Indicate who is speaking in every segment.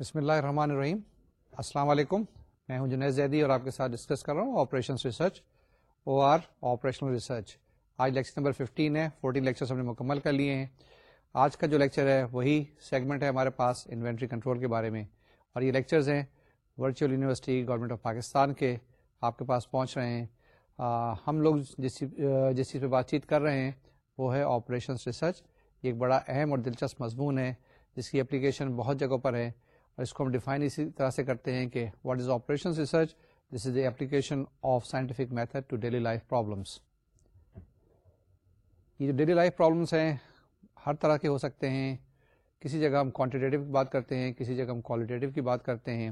Speaker 1: بسم اللہ الرحمن الرحیم السلام علیکم میں ہوں جنید زیدی اور آپ کے ساتھ ڈسکس کر رہا ہوں operations research O R operational research آج لیکچر نمبر ففٹین ہے 14 لیکچرس ہم نے مکمل کر لیے ہیں آج کا جو لیکچر ہے وہی سیگمنٹ ہے ہمارے پاس انوینٹری کنٹرول کے بارے میں اور یہ لیکچرز ہیں virtual university government of Pakistan کے آپ کے پاس پہنچ رہے ہیں ہم لوگ جس جس چیز پہ بات چیت کر رہے ہیں وہ ہے آپریشنس ریسرچ یہ ایک بڑا اہم اور دلچسپ مضمون ہے جس کی اپلیکیشن بہت جگہوں پر ہے اس کو ہم ڈیفائن اسی طرح سے کرتے ہیں کہ what is operation research this is the application of scientific method to daily life problems یہ جو ڈیلی لائف پرابلمس ہیں ہر طرح کے ہو سکتے ہیں کسی جگہ ہم کوانٹیٹیو کی بات کرتے ہیں کسی جگہ ہم کوالٹیٹیو کی بات کرتے ہیں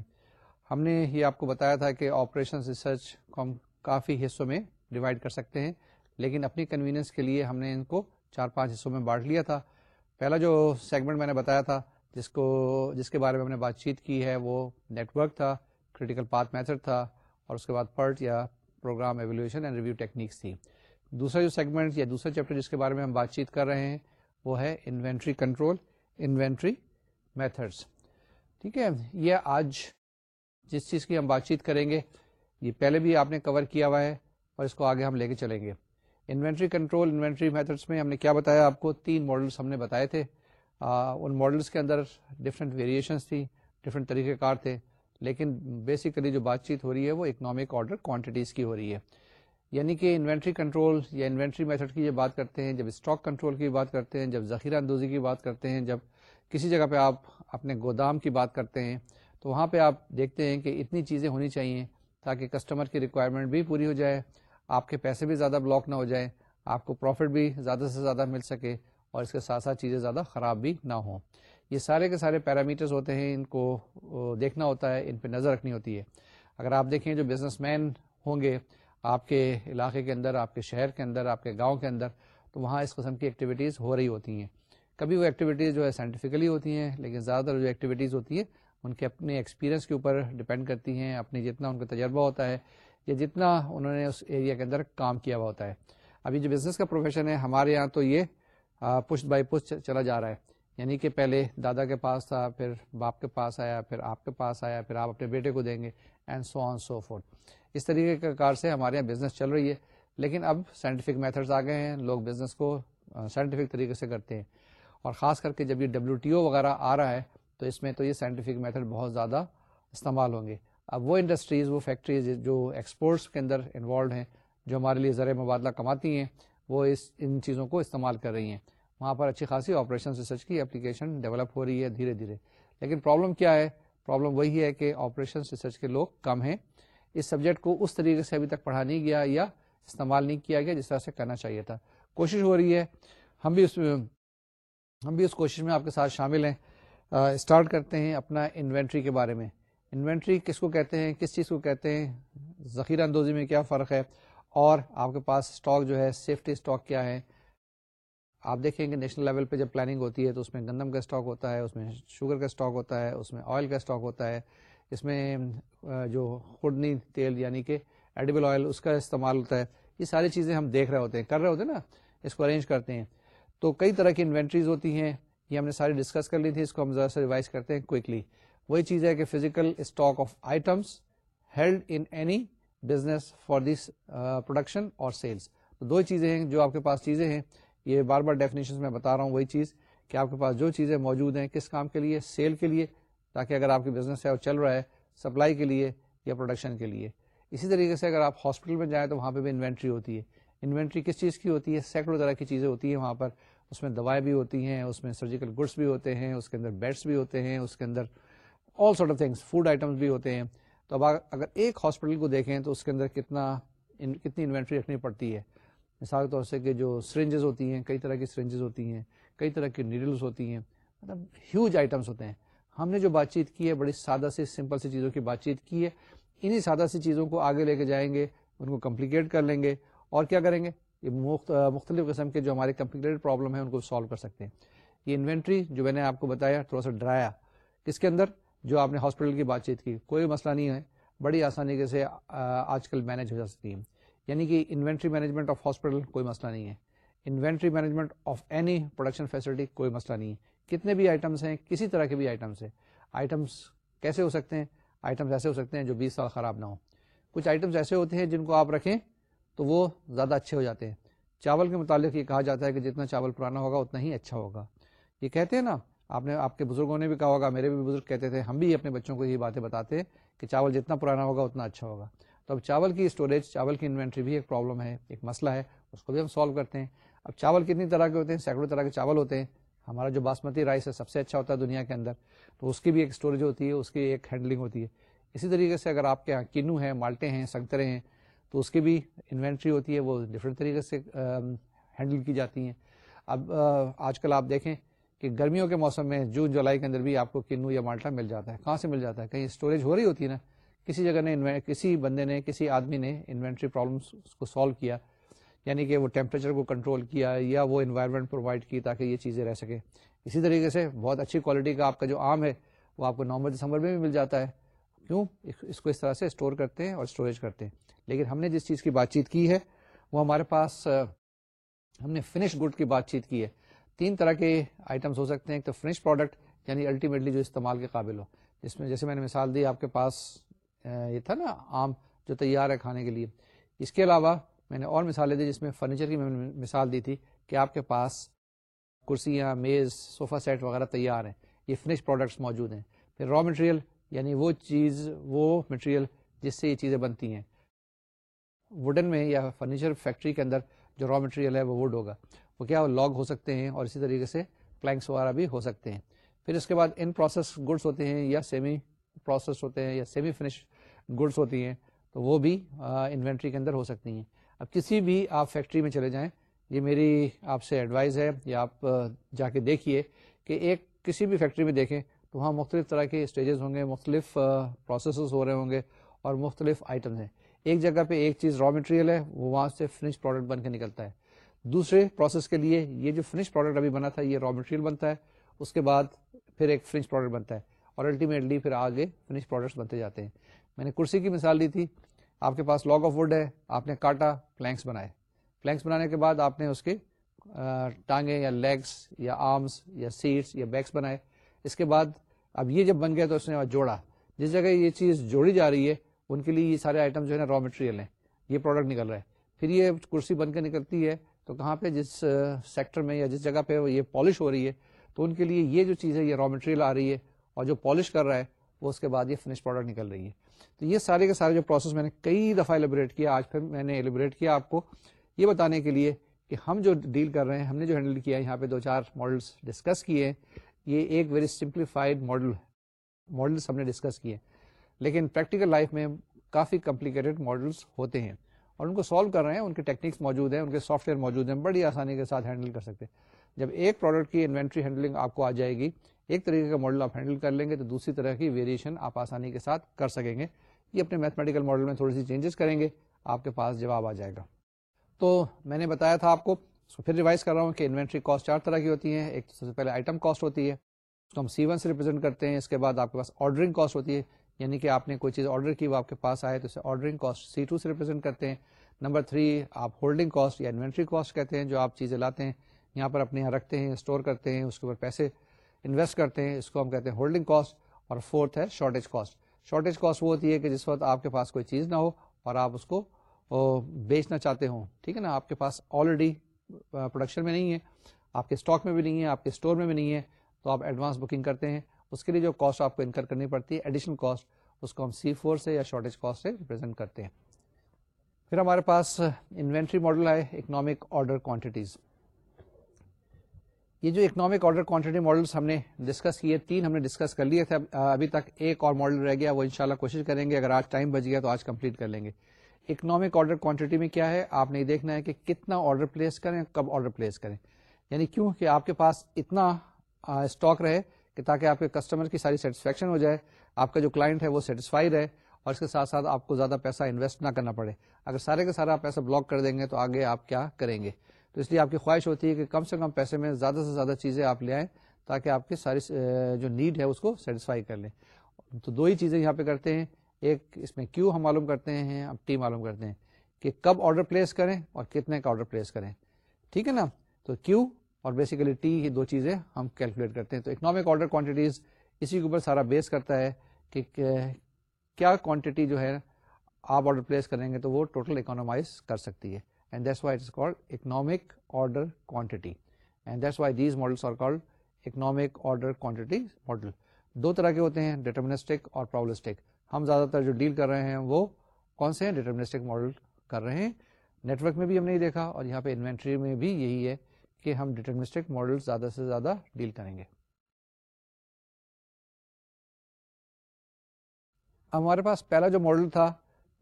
Speaker 1: ہم نے یہ آپ کو بتایا تھا کہ آپریشن ریسرچ کو ہم کافی حصوں میں ڈیوائڈ کر سکتے ہیں لیکن اپنی کنوینئنس کے لیے ہم نے ان کو چار پانچ حصوں میں بانٹ لیا تھا پہلا جو سیگمنٹ میں نے بتایا تھا جس کو جس کے بارے میں ہم نے بات چیت کی ہے وہ نیٹ ورک تھا کریٹیکل پاتھ میتھڈ تھا اور اس کے بعد پرٹ یا program evaluation and review techniques تھی دوسرا جو سیگمنٹ یا دوسرا چیپٹر جس کے بارے میں ہم بات چیت کر رہے ہیں وہ ہے انوینٹری کنٹرول انوینٹری میتھڈس ٹھیک ہے یہ آج جس چیز کی ہم بات چیت کریں گے یہ پہلے بھی آپ نے کور کیا ہوا ہے اور اس کو آگے ہم لے کے چلیں گے انوینٹری کنٹرول انوینٹری میتھڈس میں ہم نے کیا بتایا آپ کو تین ماڈلس ہم نے بتائے تھے ان ماڈلس کے اندر ڈفرینٹ ویریشنس تھی ڈفرینٹ طریقہ کار تھے لیکن بیسیکلی جو بات چیت ہو رہی ہے وہ اکنامک آرڈر کوانٹٹیز کی ہو رہی ہے یعنی کہ انوینٹری کنٹرول یا انوینٹری میتھڈ کی یہ بات کرتے ہیں جب اسٹاک کنٹرول کی بات کرتے ہیں جب ذخیرہ اندوزی کی بات کرتے ہیں جب کسی جگہ پہ آپ اپنے گودام کی بات کرتے ہیں تو وہاں پہ آپ دیکھتے ہیں کہ اتنی چیزیں ہونی چاہیے تاکہ کسٹمر کی ریکوائرمنٹ بھی پوری ہو جائے آپ کے پیسے بھی زیادہ بلاک نہ ہو جائیں آپ کو پروفٹ بھی زیادہ سے زیادہ مل سکے اور اس کے ساتھ ساتھ چیزیں زیادہ خراب بھی نہ ہوں یہ سارے کے سارے پیرامیٹرز ہوتے ہیں ان کو دیکھنا ہوتا ہے ان پہ نظر رکھنی ہوتی ہے اگر آپ دیکھیں جو بزنس مین ہوں گے آپ کے علاقے کے اندر آپ کے شہر کے اندر آپ کے گاؤں کے اندر تو وہاں اس قسم کی ایکٹیویٹیز ہو رہی ہوتی ہیں کبھی وہ ایکٹیویٹیز جو ہے سائنٹیفکلی ہوتی ہیں لیکن زیادہ تر جو ایکٹیویٹیز ہوتی ہیں ان کے اپنے ایکسپیرئنس کے اوپر ڈپینڈ کرتی ہیں اپنی جتنا ان کا تجربہ ہوتا ہے یا جتنا انہوں نے اس ایریا کے اندر کام کیا ہوا ہوتا ہے ابھی جو بزنس کا پروفیشن ہے ہمارے یہاں تو یہ پشت بائی پشت چلا جا رہا ہے یعنی کہ پہلے دادا کے پاس تھا پھر باپ کے پاس آیا پھر آپ کے پاس آیا پھر آپ اپنے بیٹے کو دیں گے and so on so four اس طریقے کے کار سے ہمارے یہاں بزنس چل رہی ہے لیکن اب سائنٹیفک میتھڈز آ گئے ہیں لوگ بزنس کو سائنٹیفک طریقے سے کرتے ہیں اور خاص کر کے جب یہ ڈبلو ٹی او وغیرہ آ رہا ہے تو اس میں تو یہ سائنٹیفک میتھڈ بہت زیادہ استعمال ہوں گے اب وہ انڈسٹریز وہ فیکٹریز جو ایکسپورٹس کے اندر انوالوڈ ہیں جو ہمارے لیے زر مبادلہ کماتی ہیں وہ اس ان چیزوں کو استعمال کر رہی ہیں وہاں پر اچھی خاصی آپریشن ریسرچ کی اپلیکیشن ڈیولپ ہو رہی ہے دھیرے دھیرے لیکن پرابلم کیا ہے پرابلم وہی ہے کہ آپریشن ریسرچ کے لوگ کم ہیں اس سبجیکٹ کو اس طریقے سے ابھی تک پڑھا نہیں گیا یا استعمال نہیں کیا گیا جس طرح سے کرنا چاہیے تھا کوشش ہو رہی ہے ہم بھی اس ہم بھی اس کوشش میں آپ کے ساتھ شامل ہیں اسٹارٹ کرتے ہیں اپنا انوینٹری کے بارے میں انوینٹری کس کو کہتے ہیں کس چیز کو کہتے ہیں ذخیرہ اندوزی میں کیا فرق ہے اور آپ کے پاس اسٹاک جو ہے سیفٹی اسٹاک کیا ہے آپ دیکھیں کہ نیشنل لیول پہ جب پلاننگ ہوتی ہے تو اس میں گندم کا اسٹاک ہوتا ہے اس میں شوگر کا اسٹاک ہوتا ہے اس میں آئل کا اسٹاک ہوتا ہے اس میں جو خڈنی تیل یعنی کہ ایڈیبل آئل اس کا استعمال ہوتا ہے یہ ساری چیزیں ہم دیکھ رہے ہوتے ہیں کر رہے ہوتے ہیں نا اس کو ارینج کرتے ہیں تو کئی طرح کی انوینٹریز ہوتی ہیں یہ ہم نے ساری ڈسکس کر لی تھی اس کو ہم ذرا سا ریوائز کرتے ہیں کوئکلی وہی چیز ہے کہ physical stock of items held in any business for this production اور سیلس تو دو چیزیں ہیں جو آپ کے پاس چیزیں ہیں یہ بار بار ڈیفینیشن میں بتا رہا ہوں وہی چیز کہ آپ کے پاس جو چیزیں موجود ہیں کس کام کے لیے سیل کے لیے تاکہ اگر آپ کی بزنس ہے وہ چل رہا ہے سپلائی کے لیے یا پروڈکشن کے لیے اسی طریقے سے اگر آپ ہاسپٹل میں جائیں تو وہاں پہ بھی انوینٹری ہوتی ہے انوینٹری کس چیز کی ہوتی ہے سینکڑوں طرح کی چیزیں ہوتی ہیں وہاں پر اس میں دوائیں بھی ہوتی ہیں اس میں سرجیکل گڈس بھی ہوتے ہیں اس کے اندر بیڈس بھی ہوتے ہیں اس کے اندر all sort of things food items بھی ہوتے ہیں تو اب اگر ایک ہاسپٹل کو دیکھیں تو اس کے اندر کتنا کتنی انوینٹری رکھنی پڑتی ہے مثال کے طور سے کہ جو سرنجز ہوتی ہیں کئی طرح کی سرنجز ہوتی ہیں کئی طرح کی نیڈلس ہوتی ہیں مطلب ہیوج آئٹمس ہوتے ہیں ہم نے جو بات چیت کی ہے بڑی سادہ سی سمپل سی چیزوں کی بات چیت کی ہے انہیں سادہ سی چیزوں کو آگے لے کے جائیں گے ان کو کمپلیکیٹ کر لیں گے اور کیا کریں گے یہ مختلف قسم کے جو ہمارے کمپلیکیٹڈ پرابلم ہیں ان کو سالو کر سکتے ہیں یہ انوینٹری جو میں نے آپ کو بتایا تھوڑا سا ڈرایا کس کے اندر جو آپ نے ہاسپٹل کی بات چیت کی کوئی مسئلہ نہیں ہے بڑی آسانی کے سے آج کل مینج ہو جا سکتی ہے یعنی کہ انوینٹری مینجمنٹ آف ہاسپٹل کوئی مسئلہ نہیں ہے inventory management of any production facility کوئی مسئلہ نہیں ہے کتنے بھی آئٹمس ہیں کسی طرح کے بھی آئٹمس ہیں آئٹمس کیسے ہو سکتے ہیں آئٹمس ایسے ہو سکتے ہیں جو بیس سال خراب نہ ہوں کچھ آئٹمس ایسے ہوتے ہیں جن کو آپ رکھیں تو وہ زیادہ اچھے ہو جاتے ہیں چاول کے متعلق یہ کہا جاتا ہے کہ جتنا چاول پرانا ہوگا اتنا ہی اچھا ہوگا یہ کہتے ہیں نا آپ نے آپ کے بزرگوں نے بھی کہا ہوگا میرے بھی بزرگ کہتے تھے ہم بھی اپنے بچوں کو یہ باتیں بتاتے ہیں کہ چاول جتنا پرانا ہوگا اتنا اچھا ہوگا تو اب چاول کی اسٹوریج چاول کی انوینٹری بھی ایک پرابلم ہے ایک مسئلہ ہے اس کو بھی ہم سالو کرتے ہیں اب چاول کتنی طرح کے ہوتے ہیں سینکڑوں طرح کے چاول ہوتے ہیں ہمارا جو باسمتی رائس ہے سب سے اچھا ہوتا ہے دنیا کے اندر تو اس کی بھی ایک اسٹوریج ہوتی ہے اس کی ایک ہینڈلنگ ہوتی ہے اسی طریقے سے اگر آپ کے یہاں کنو ہیں مالٹے ہیں سنگترے ہیں تو اس کی بھی انوینٹری ہوتی ہے وہ ڈفرینٹ طریقے سے ہینڈل کی جاتی ہیں اب آج کل آپ دیکھیں کہ گرمیوں کے موسم میں جون جولائی کے اندر بھی آپ کو کنو یا مالٹا مل جاتا ہے کہاں سے مل جاتا ہے کہیں اسٹوریج ہو رہی ہوتی ہے نا کسی جگہ نے کسی بندے نے کسی آدمی نے انوینٹری پرابلمس کو سالو کیا یعنی کہ وہ ٹیمپریچر کو کنٹرول کیا یا وہ انوائرمنٹ پرووائڈ کی تاکہ یہ چیزیں رہ سکیں اسی طریقے سے بہت اچھی کوالٹی کا آپ کا جو آم ہے وہ آپ کو نومبر دسمبر میں بھی مل جاتا ہے کیوں اس کو اس طرح سے اسٹور کرتے ہیں اور اسٹوریج کرتے ہیں لیکن ہم نے جس چیز کی بات چیت کی ہے وہ ہمارے پاس ہم نے فنش گڈ کی بات چیت کی ہے تین طرح کے آئٹمس ہو سکتے ہیں ایک تو فنش پروڈکٹ یعنی الٹیمیٹلی جو استعمال کے قابل ہو جس میں جیسے میں نے مثال دی آپ کے پاس یہ تھا نا آم جو تیار ہے کھانے کے لیے اس کے علاوہ میں نے اور مثالیں دی جس میں فرنیچر کی میں نے مثال دی تھی کہ آپ کے پاس کرسیاں میز صوفہ سیٹ وغیرہ تیار ہیں یہ فنش پروڈکٹس موجود ہیں پھر را مٹیریل یعنی وہ چیز وہ مٹیریل جس سے یہ چیزیں بنتی ہیں وڈن میں یا فرنیچر فیکٹری کے اندر جو را مٹیریل ہے وہ وڈ ہوگا وہ کیا لاگ ہو سکتے ہیں اور اسی طریقے سے پلانکس وغیرہ بھی ہو سکتے ہیں پھر اس کے بعد ان پروسیس گڈس ہوتے ہیں یا سیمی پروسیس ہوتے ہیں یا سیمی فنش گڈس ہوتی ہیں تو وہ بھی انوینٹری کے اندر ہو سکتی ہیں اب کسی بھی آپ فیکٹری میں چلے جائیں یہ میری آپ سے ایڈوائز ہے یا آپ جا کے دیکھیے کہ ایک کسی بھی فیکٹری میں دیکھیں تو وہاں مختلف طرح کے اسٹیجز ہوں گے مختلف پروسیسز ہو رہے ہوں گے اور مختلف آئٹمز ہیں ایک جگہ پہ ایک چیز را مٹیریل ہے وہ وہاں سے فنش پروڈکٹ بن کے نکلتا ہے دوسرے پروسیس کے لیے یہ جو فنش پروڈکٹ ابھی بنا تھا یہ را مٹیریل بنتا ہے اس کے بعد پھر ایک فنش پروڈکٹ بنتا ہے اور الٹیمیٹلی پھر آگے فنش پروڈکٹس بنتے جاتے ہیں میں نے کرسی کی مثال دی تھی آپ کے پاس لاگ آف وڈ ہے آپ نے کاٹا پلینکس بنائے پلینکس بنانے کے بعد آپ نے اس کے ٹانگیں یا لیگس یا آرمس یا سیٹس یا بیکس بنائے اس کے بعد اب یہ جب بن گیا تو اس نے جوڑا جس جگہ یہ چیز جوڑی جا رہی ہے ان کے لیے یہ سارے آئٹم جو ہے نا را مٹیریل ہیں یہ پروڈکٹ نکل رہا ہے پھر یہ کرسی بن کے نکلتی ہے تو کہاں پہ جس سیکٹر میں یا جس جگہ پہ یہ پالش ہو رہی ہے تو ان کے لیے یہ جو چیز ہے یہ را مٹیریل آ رہی ہے اور جو پالش کر رہا ہے وہ اس کے بعد یہ فنش پروڈکٹ نکل رہی ہے تو یہ سارے کے سارے جو پروسیس میں نے کئی دفعہ ایلیبریٹ کیا آج پھر میں نے الیبریٹ کیا آپ کو یہ بتانے کے لیے کہ ہم جو ڈیل کر رہے ہیں ہم نے جو ہینڈل کیا ہے یہاں پہ دو چار ماڈلس ڈسکس کیے ہیں یہ ایک ویری سمپلیفائڈ ماڈل ماڈلس ہم نے ڈسکس کیے لیکن پریکٹیکل لائف میں کافی کمپلیکیٹڈ ماڈلس ہوتے ہیں اور ان کو سالو کر رہے ہیں ان کے ٹیکنیکس موجود ہیں ان کے سافٹ ویئر موجود ہیں بڑی آسانی کے ساتھ ہینڈل کر سکتے ہیں جب ایک پروڈکٹ کی انوینٹری ہینڈلنگ آپ کو آ جائے گی ایک طریقے کا ماڈل آپ ہینڈل کر لیں گے تو دوسری طرح کی ویریشن آپ آسانی کے ساتھ کر سکیں گے یہ اپنے میتھمیٹیکل ماڈل میں تھوڑی سی چینجز کریں گے آپ کے پاس جواب آ جائے گا تو میں نے بتایا تھا آپ کو اس کو پھر ریوائز کر رہا ہوں کہ انوینٹری کاسٹ چار طرح کی ہوتی ہیں ایک سب سے پہلے آئٹم کاسٹ ہوتی ہے اس کو ہم سی ون سے ریپرزینٹ کرتے ہیں اس کے بعد آپ کے پاس آرڈرنگ کاسٹ ہوتی ہے یعنی کہ آپ نے کوئی چیز آرڈر کی وہ آپ کے پاس آئے تو اسے آرڈرنگ کاسٹ سی ٹو سے ریپرزینٹ کرتے ہیں نمبر تھری آپ ہولڈنگ کاسٹ یا انوینٹری کاسٹ کہتے ہیں جو آپ چیزیں لاتے ہیں یہاں پر اپنے یہاں رکھتے ہیں اسٹور کرتے ہیں اس کے اوپر پیسے انویسٹ کرتے ہیں اس کو ہم کہتے ہیں ہولڈنگ کاسٹ اور فورتھ ہے شارٹیج کاسٹ شارٹیج کاسٹ وہ ہوتی ہے کہ جس وقت آپ کے پاس کوئی چیز نہ ہو اور آپ اس کو بیچنا چاہتے ہوں ٹھیک ہے نا آپ کے پاس آلریڈی پروڈکشن میں نہیں ہے آپ کے اسٹاک میں بھی نہیں ہے آپ کے اسٹور میں بھی نہیں ہے تو آپ ایڈوانس بکنگ کرتے ہیں اس کے لیے جو کاسٹ آپ کو انکر کرنی پڑتی ہے ایڈیشنل کاسٹ اس کو ہم سی فور سے یا شارٹیج کاسٹ سے ریپرزینٹ کرتے ہیں پھر ہمارے پاس انوینٹری ماڈل ہے اکنامک آرڈر کوانٹیٹیز یہ جو اکنامک آرڈر کوانٹٹی ماڈلس ہم نے ڈسکس کیے تین ہم نے ڈسکس کر لیے تھے ابھی تک ایک اور ماڈل رہ گیا وہ ان کوشش کریں گے اگر آج ٹائم بچ گیا تو آج کمپلیٹ کر لیں گے اکنامک آرڈر کوانٹٹی میں کیا ہے آپ نے یہ دیکھنا ہے کہ کتنا آرڈر پلیس کریں کب آرڈر پلیس کریں یعنی کیوں کہ آپ کے پاس اتنا اسٹاک رہے کہ تاکہ آپ کے کسٹمر کی ساری سیٹسفیکشن ہو جائے آپ کا جو کلائنٹ ہے وہ سیٹسفائی رہے اور اس کے ساتھ ساتھ آپ کو زیادہ پیسہ انویسٹ نہ کرنا پڑے اگر سارے کے سارا پیسہ بلاک کر دیں گے تو آگے آپ کیا کریں گے تو اس لیے آپ کی خواہش ہوتی ہے کہ کم سے کم پیسے میں زیادہ سے زیادہ چیزیں آپ لے آئیں تاکہ آپ کی ساری جو نیڈ ہے اس کو سیٹسفائی کر لیں تو دو ہی چیزیں یہاں پہ کرتے ہیں ایک اس میں کیو ہم معلوم کرتے ہیں ٹی معلوم کرتے ہیں کہ کب آرڈر پلیس کریں اور کتنے کا آرڈر پلیس کریں ٹھیک ہے نا تو کیوں اور بیسیکلی ٹی یہ دو چیزیں ہم کیلکولیٹ کرتے ہیں تو اکنامک آرڈر کوانٹٹیز اسی کے اوپر سارا بیس کرتا ہے کہ کیا کوانٹٹی جو ہے آپ آرڈر پلیس کریں گے تو وہ ٹوٹل اکانومائز کر سکتی ہے and that's why it's called economic order quantity and that's why these models are called economic order quantity model دو طرح کے ہوتے ہیں ڈیٹرمنسٹک اور پرابلسٹک ہم زیادہ تر جو ڈیل کر رہے ہیں وہ کون سے ہیں ڈیٹرمنسٹک ماڈل کر رہے ہیں نیٹورک میں بھی ہم نے یہ دیکھا اور یہاں پہ انوینٹری میں بھی یہی ہے کہ ہم ڈیٹرمسٹک ماڈل زیادہ سے زیادہ ڈیل کریں گے ہمارے پاس پہلا جو ماڈل تھا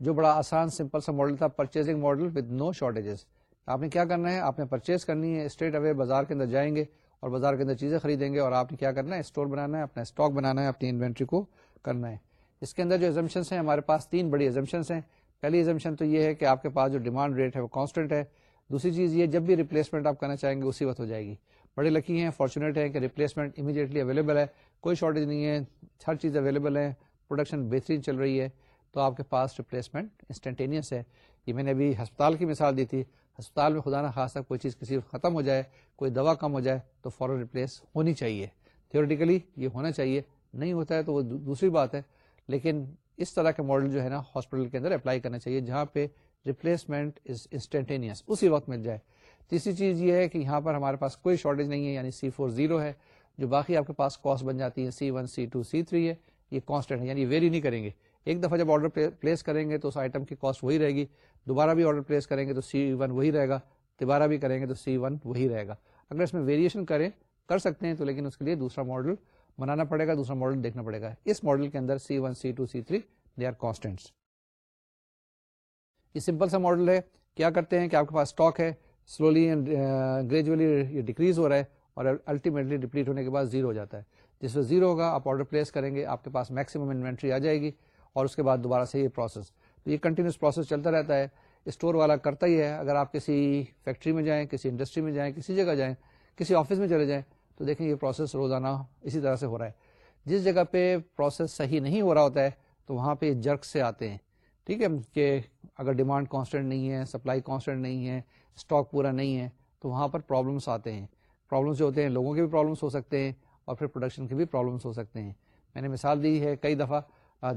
Speaker 1: جو بڑا آسان سمپل سا ماڈل تھا purchasing model with no shortages آپ نے کیا کرنا ہے آپ نے پرچیز کرنی ہے اسٹریٹ اوے بازار کے اندر جائیں گے اور بازار کے اندر چیزیں خریدیں گے اور آپ نے کیا کرنا ہے اسٹور بنانا ہے اپنا اسٹاک بنانا ہے اپنی انوینٹری کو کرنا ہے اس کے اندر جو ایزمپشنس ہیں ہمارے پاس تین بڑی ایزمپشنس ہیں پہلی ایزمپشن تو یہ ہے کہ آپ کے پاس جو ڈیمانڈ ریٹ ہے وہ کانسٹنٹ ہے دوسری چیز یہ جب بھی ریپلیسمنٹ آپ کرنا چاہیں گے اسی وقت ہو جائے گی بڑے لکی ہیں فارچونیٹ ہیں کہ ریپلیسمنٹ امیڈیٹلی اویلیبل ہے کوئی شارٹیج نہیں ہے ہر چیز اویلیبل ہے پروڈکشن بہترین چل رہی ہے تو آپ کے پاس ریپلیسمنٹ انسٹنٹینیس ہے یہ میں نے ابھی ہسپتال کی مثال دی تھی ہسپتال میں خدا نہ خاص طرح کوئی چیز کسی ختم ہو جائے کوئی دوا کم ہو جائے تو فوراً ریپلیس ہونی چاہیے تھیورٹیکلی یہ ہونا چاہیے نہیں ہوتا ہے تو وہ دوسری بات ہے لیکن اس طرح کے ماڈل جو ہے نا ہاسپٹل کے اندر اپلائی کرنا چاہیے جہاں پہ ریپلیسمنٹ از انسٹنٹینیس اسی وقت مل جائے تیسری چیز یہ ہے کہ یہاں پر ہمارے پاس کوئی شارٹیج نہیں ہے یعنی سی فور زیرو ہے جو باقی آپ کے پاس کاسٹ بن جاتی ہے C one C two C three ہے یہ کانسٹنٹ ہے یعنی ویری نہیں کریں گے ایک دفعہ جب آرڈر پلیس کریں گے تو اس آئٹم کی کاسٹ وہی رہے گی دوبارہ بھی آرڈر پلیس کریں گے تو سی ون وہی رہے گا دوبارہ بھی کریں گے تو سی ون وہی رہے گا اگر اس میں ویریشن کریں کر سکتے ہیں تو لیکن اس کے لیے دوسرا ماڈل بنانا پڑے گا دوسرا ماڈل دیکھنا پڑے گا اس ماڈل کے اندر C one C two C three they are constants یہ سمپل سا ماڈل ہے کیا کرتے ہیں کہ آپ کے پاس اسٹاک ہے سلولی اینڈ گریجولی یہ ڈیکریز ہو رہا ہے اور الٹیمیٹلی ڈپلیٹ ہونے کے بعد زیرو ہو جاتا ہے جس میں زیرو ہوگا آپ آرڈر پلیس کریں گے آپ کے پاس میکسیمم انوینٹری آ جائے گی اور اس کے بعد دوبارہ سے یہ پروسیس تو یہ کنٹینیوس پروسیس چلتا رہتا ہے اسٹور والا کرتا ہی ہے اگر آپ کسی فیکٹری میں جائیں کسی انڈسٹری میں جائیں کسی جگہ جائیں کسی آفس میں چلے جائیں تو دیکھیں یہ پروسیس روزانہ اسی طرح سے ہو رہا ہے جس جگہ پہ پروسیس صحیح نہیں ہو رہا ہوتا ہے تو وہاں پہ جرک سے آتے ہیں ٹھیک ہے کہ اگر ڈیمانڈ کانسٹنٹ نہیں ہے سپلائی کانسٹنٹ نہیں ہے اسٹاک پورا نہیں ہے تو وہاں پر پرابلمس آتے ہیں پرابلمس جو ہوتے ہیں لوگوں کے بھی پرابلمس ہو سکتے ہیں اور پھر پروڈکشن کے بھی پرابلمس ہو سکتے ہیں میں نے مثال دی ہے کئی دفعہ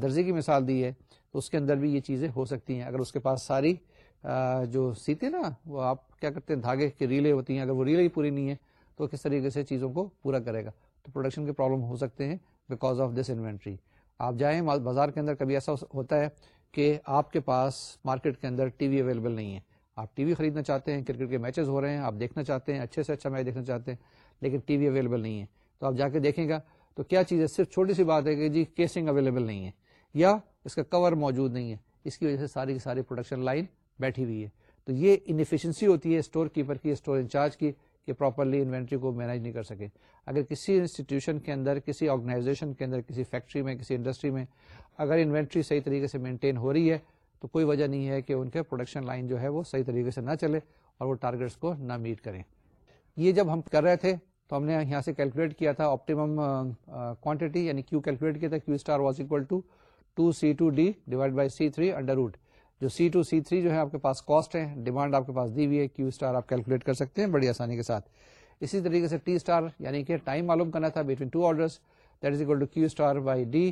Speaker 1: درزی کی مثال دی ہے تو اس کے اندر بھی یہ چیزیں ہو سکتی ہیں اگر اس کے پاس ساری جو سیتے نا وہ آپ کیا کرتے ہیں دھاگے کی ریلیں ہوتی ہیں اگر وہ ریلیں پوری نہیں ہیں تو کس طریقے سے چیزوں کو پورا کرے گا تو پروڈکشن کے پرابلم ہو سکتے ہیں بیکاز آف دس انوینٹری آپ جائیں بازار کے اندر کبھی ایسا ہوتا ہے کہ آپ کے پاس مارکیٹ کے اندر ٹی وی اویلیبل نہیں ہے آپ ٹی وی خریدنا چاہتے ہیں کرکٹ کے میچز ہو رہے ہیں آپ دیکھنا چاہتے ہیں اچھے سے اچھا میچ دیکھنا چاہتے ہیں لیکن ٹی وی اویلیبل نہیں ہے تو آپ جا کے دیکھیں گا تو کیا چیز ہے صرف چھوٹی سی بات ہے کہ جی کیسنگ اویلیبل نہیں ہے یا اس کا کور موجود نہیں ہے اس کی وجہ سے ساری کی ساری پروڈکشن لائن بیٹھی ہوئی ہے تو یہ انفیشنسی ہوتی ہے اسٹور کیپر کی اسٹور انچارج کی کہ پراپرلی انوینٹری کو مینج نہیں کر سکے اگر کسی انسٹیٹیوشن کے اندر کسی آرگنائزیشن کے اندر کسی فیکٹری میں کسی انڈسٹری میں اگر انوینٹری صحیح طریقے سے مینٹین ہو رہی ہے تو کوئی وجہ نہیں ہے کہ ان کے پروڈکشن لائن جو ہے وہ صحیح طریقے سے نہ چلے اور وہ ٹارگیٹس کو نہ میٹ کریں یہ جب ہم کر رہے تھے تو ہم نے یہاں سے کیلکولیٹ کیا تھا آپٹیمم کوانٹٹی یعنی کیو کیلکولیٹ کیا تھا Q star was equal to two C two D divide by C three under root جو سی ٹو سی تھری جو ہے آپ کے پاس کاسٹ ہے ڈیمانڈ آپ کے پاس دی ہوئی ہے کیو اسٹار آپ کیلکولیٹ کر سکتے ہیں بڑی آسانی کے ساتھ اسی طریقے سے ٹی اسٹار یعنی کہ ٹائم معلوم کرنا تھا between two orders that is equal to Q star by D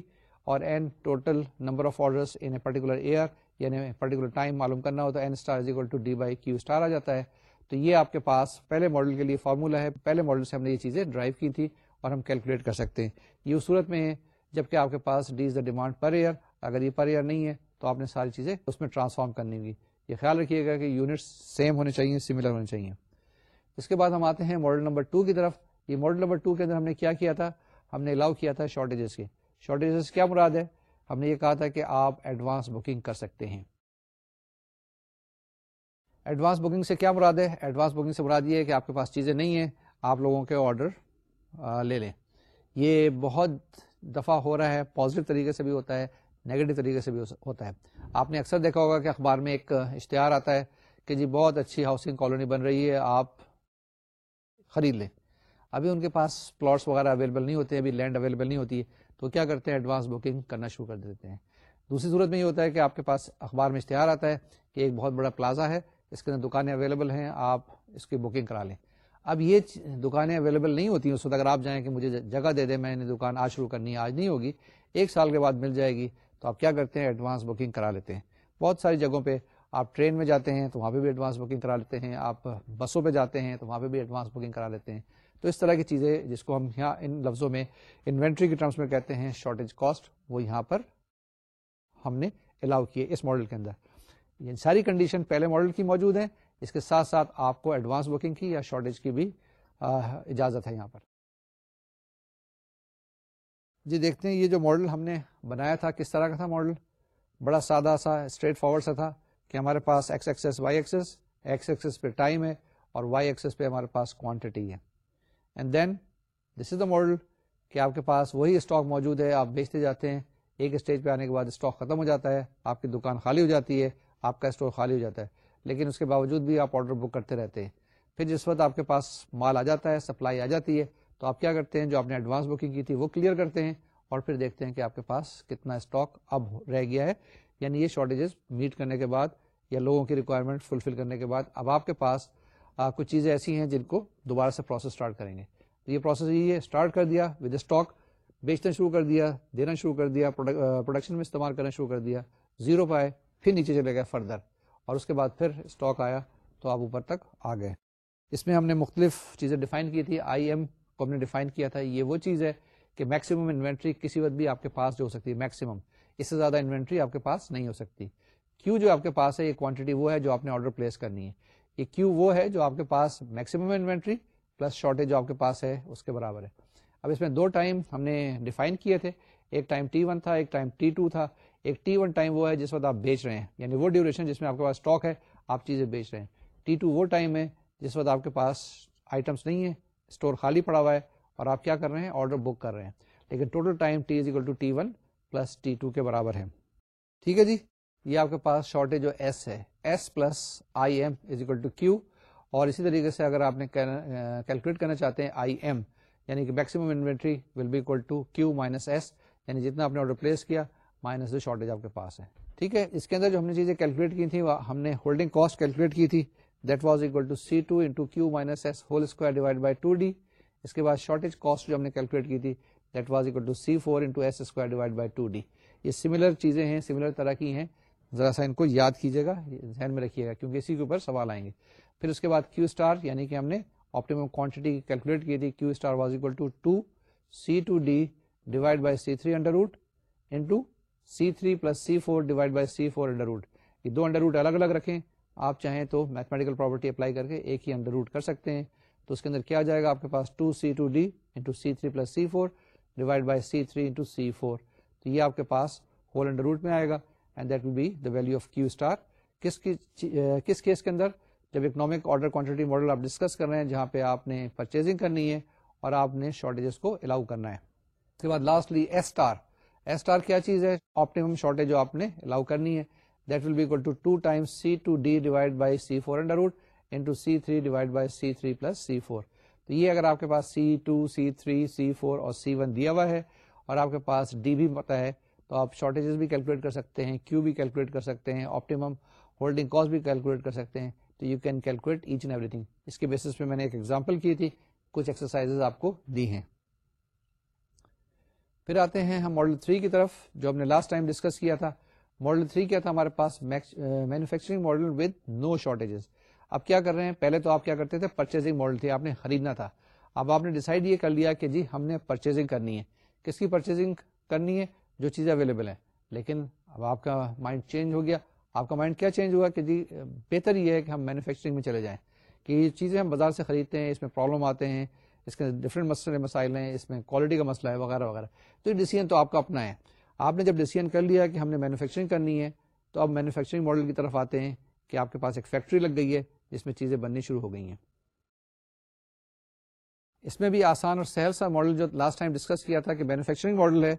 Speaker 1: اور N total number of orders in a particular year یعنی پرٹیکولر ٹائم معلوم کرنا ہو تو N star is equal to D by Q star آ جاتا ہے تو یہ آپ کے پاس پہلے ماڈل کے لیے فارمولا ہے پہلے ماڈل سے ہم نے یہ چیزیں ڈرائیو کی تھیں اور ہم کیلکولیٹ کر سکتے ہیں یہ صورت میں ہے جبکہ آپ کے پاس D is the demand per year اگر یہ پر ایئر نہیں ہے تو آپ نے ساری چیزیں اس میں ٹرانسفارم کرنی ہوگی یہ خیال رکھیے گا کہ یونٹس سیم ہونے چاہیے سملر ہونے چاہیے اس کے بعد ہم آتے ہیں ماڈل نمبر ٹو کی طرف یہ ماڈل نمبر ٹو کے اندر ہم نے کیا کیا تھا ہم نے الاؤ کیا تھا شارٹیجز کے شارٹیجز کیا مراد ہے ہم نے یہ کہا تھا کہ آپ ایڈوانس بکنگ کر سکتے ہیں ایڈوانس بکنگ سے کیا مراد ہے ایڈوانس بکنگ سے مراد یہ ہے کہ آپ کے پاس چیزیں نہیں ہیں آپ لوگوں کے آرڈر لے لیں یہ بہت دفعہ ہو رہا ہے پازیٹو طریقے سے بھی ہوتا ہے نگیٹو طریقے سے بھی ہوتا ہے آپ نے اکثر دیکھا ہوگا کہ اخبار میں ایک اشتہار آتا ہے کہ جی بہت اچھی ہاؤسنگ کالونی بن رہی ہے آپ خرید لیں ابھی ان کے پاس پلاٹس وغیرہ اویلیبل نہیں ہوتے ابھی لینڈ اویلیبل نہیں ہوتی تو کیا کرتے ہیں ایڈوانس بکنگ کرنا شروع کر دیتے ہیں دوسری صورت میں یہ ہوتا ہے کہ آپ کے پاس اخبار میں اشتہار آتا ہے کہ ایک بہت بڑا پلازا ہے اس کے اندر دکانیں اویلیبل ہیں آپ اس کی بکنگ کرا لیں اب یہ دکانیں اویلیبل نہیں ہوتی اس وقت اگر آپ جائیں کہ مجھے جگہ دے دیں میں نے دکان آج شروع کرنی ہے آج نہیں ہوگی ایک سال کے بعد مل جائے گی تو آپ کیا کرتے ہیں ایڈوانس بکنگ کرا لیتے ہیں بہت ساری جگہوں پہ آپ ٹرین میں جاتے ہیں تو وہاں پہ بھی ایڈوانس بکنگ کرا لیتے ہیں آپ بسوں پہ جاتے ہیں تو وہاں پہ بھی ایڈوانس بکنگ کرا لیتے ہیں تو اس طرح کی چیزیں جس کو ہم یہاں ان لفظوں میں انوینٹری کے ٹرمس میں کہتے ہیں شارٹیج کاسٹ وہ یہاں پر ہم نے الاؤ کیے اس ماڈل کے اندر یہ یعنی ساری کنڈیشن پہلے ماڈل کی موجود ہیں اس کے ساتھ ساتھ آپ کو ایڈوانس بکنگ کی یا شارٹیج کی بھی اجازت ہے یہاں پر جی دیکھتے ہیں یہ جو ماڈل ہم نے بنایا تھا کس طرح کا تھا ماڈل بڑا سادہ سا اسٹریٹ فارورڈ سا تھا کہ ہمارے پاس X axis Y axis X axis پہ ٹائم ہے اور وائی ایکسس پہ ہمارے پاس کوانٹٹی ہے and then this is the model کہ آپ کے پاس وہی اسٹاک موجود ہے آپ بیچتے جاتے ہیں ایک اسٹیج پہ آنے کے بعد اسٹاک ختم ہو جاتا ہے آپ کی دکان خالی ہو جاتی ہے آپ کا اسٹور خالی ہو جاتا ہے لیکن اس کے باوجود بھی آپ آرڈر بک کرتے رہتے ہیں پھر جس وقت آپ کے پاس مال آ جاتا ہے سپلائی آ جاتی ہے تو آپ کیا کرتے ہیں جو آپ نے ایڈوانس بکنگ کی تھی وہ کلیئر کرتے ہیں اور پھر دیکھتے ہیں کہ آپ کے پاس کتنا اسٹاک اب رہ گیا ہے یعنی یہ شارٹیجز میٹ کرنے کے بعد یا لوگوں کی ریکوائرمنٹ فلفل کرنے کے بعد اب آپ کے پاس کچھ چیزیں ایسی ہیں جن کو دوبارہ سے پروسیس اسٹارٹ کریں گے یہ پروسیس یہ ہے اسٹارٹ کر دیا ود اسٹاک بیچنا شروع کر دیا دینا شروع کر دیا پروڈکشن میں استعمال کرنا شروع کر دیا زیرو پہ آئے پھر نیچے چلے گئے فردر اور اس کے بعد پھر اسٹاک آیا تو آپ اوپر تک آ گئے اس میں ہم نے مختلف چیزیں ڈیفائن کی تھی آئی ایم کو ہم نے ڈیفائن کیا تھا یہ وہ چیز ہے کہ میکسیمم انوینٹری کسی وقت بھی آپ کے پاس جو ہو سکتی ہے میکسیمم اس سے زیادہ انوینٹری آپ کے پاس نہیں ہو سکتی کیو جو آپ کے پاس ہے یہ کوانٹٹی وہ ہے جو آپ نے آرڈر پلیس کرنی ہے یہ کیو وہ ہے جو آپ کے پاس میکسیمم انوینٹری پلس شارٹیج جو آپ کے پاس ہے اس کے برابر ہے اب اس میں دو ٹائم ہم نے ڈیفائن کیے تھے ایک ٹائم ٹی ون تھا ایک ٹائم ٹی ٹو تھا ایک ٹی ون ٹائم وہ ہے جس وقت آپ بیچ رہے ہیں یعنی وہ ڈیوریشن جس میں آپ کے پاس اسٹاک ہے آپ چیزیں بیچ رہے ہیں ٹی ٹو وہ ٹائم ہے جس وقت آپ کے پاس آئٹمس نہیں ہے اسٹور خالی پڑا ہوا ہے اور آپ کیا کر رہے ہیں آرڈر بک کر رہے ہیں لیکن total time T is equal to T one plus T two کے برابر ہے ٹھیک ہے جی یہ آپ کے پاس شارٹیج جو ایس ہے S plus I M is equal to Q اور اسی طریقے سے اگر آپ نے کیلکولیٹ کرنا چاہتے ہیں آئی ایم یعنی کہ maximum inventory will be equal to Q minus S یعنی جتنا آپ نے آرڈر پلیس کیا مائنس جو شارٹیج آپ کے پاس ہے ٹھیک ہے اس کے اندر جو ہم نے چیزیں کیلکولیٹ کی تھیں ہم نے ہولڈنگ کاسٹ کیلکولیٹ کی تھی that was equal to C two into Q minus S whole square divide by two D اس کے بعد شارٹیج کاسٹ جو ہم نے کیلکولیٹ کی تھی that was equal to C four into S square divide by two D یہ similar چیزیں ہیں سملر طرح کی ہیں ذرا سا ان کو یاد کیجیے گا ذہن میں رکھیے گا کیونکہ اسی کے اوپر سوال آئیں گے پھر اس کے بعد کیو اسٹار یعنی کہ ہم نے آپٹیمم کوانٹٹی کیلکولیٹ کی تھی Q star was equal to two C two D divide by C three under root into C three plus C four divide by C four under root یہ دو under route الگ الگ رکھیں آپ چاہیں تو میتھمیٹیکل پراپرٹی اپلائی کر کے ایک ہی انڈر روٹ کر سکتے ہیں تو اس کے اندر کیا جائے گا آپ کے پاس two C two D into C three plus C four divide by C three into C four تو یہ آپ کے پاس ہول انڈر روٹ میں آئے گا and that will be the value of Q star کس کیس کے اندر جب اکنامک آرڈر کوانٹٹی ماڈل آپ ڈسکس کر رہے ہیں جہاں پہ آپ نے پرچیزنگ کرنی ہے اور آپ نے شارٹیجز کو الاؤ کرنا ہے اس کے بعد lastly S star S star کیا چیز ہے آپٹیمم شارٹیج جو آپ نے الاؤ کرنی ہے تو یہ اگر آپ کے پاس C two C three C four اور سی ون دیا ہوا ہے اور آپ کے پاس ڈی بھی پتا ہے تو آپ شارٹیجز بھی کیلکولیٹ کر سکتے ہیں کیو بھی کیلکولیٹ کر سکتے ہیں آپٹیمم ہولڈنگ کاسٹ بھی کیلکولیٹ کر سکتے ہیں تو you can calculate H and everything اس کے بیسس پہ میں نے ایک ایگزامپل کی تھی کچھ ایکسرسائز آپ کو دی ہیں پھر آتے ہیں ہم ماڈل 3 کی طرف جو ہم نے لاسٹ ٹائم ڈسکس کیا تھا ماڈل تھری کیا تھا ہمارے پاس manufacturing model with no shortages اب کیا کر رہے ہیں پہلے تو آپ کیا کرتے تھے پرچیزنگ ماڈل تھی آپ نے خریدنا تھا اب آپ نے ڈیسائڈ یہ کر لیا کہ جی ہم نے پرچیزنگ کرنی ہے کس کی پرچیزنگ کرنی ہے جو چیزیں اویلیبل ہیں لیکن اب آپ کا مائنڈ چینج ہو گیا آپ کا مائنڈ کیا چینج ہوا کہ جی بہتر یہ ہے کہ ہم مینوفیکچرنگ میں چلے جائیں کہ یہ چیزیں ہم بازار سے خریدتے ہیں اس میں پرابلم آتے ہیں اس کے ڈفرینٹ مسئلے مسائل ہیں اس میں کوالٹی کا مسئلہ ہے وغیرہ وغیرہ تو یہ ڈیسیزن تو آپ کا اپنا ہے آپ نے جب ڈیسیزن کر لیا کہ ہم نے مینوفیکچرنگ کرنی ہے تو اب مینوفیکچرنگ ماڈل کی طرف آتے ہیں کہ آپ کے پاس ایک فیکٹری لگ گئی ہے جس میں چیزیں بننی شروع ہو گئی ہیں اس میں بھی آسان اور سہل سا ماڈل جو لاسٹ ٹائم ڈسکس کیا تھا کہ مینوفیکچرنگ ماڈل ہے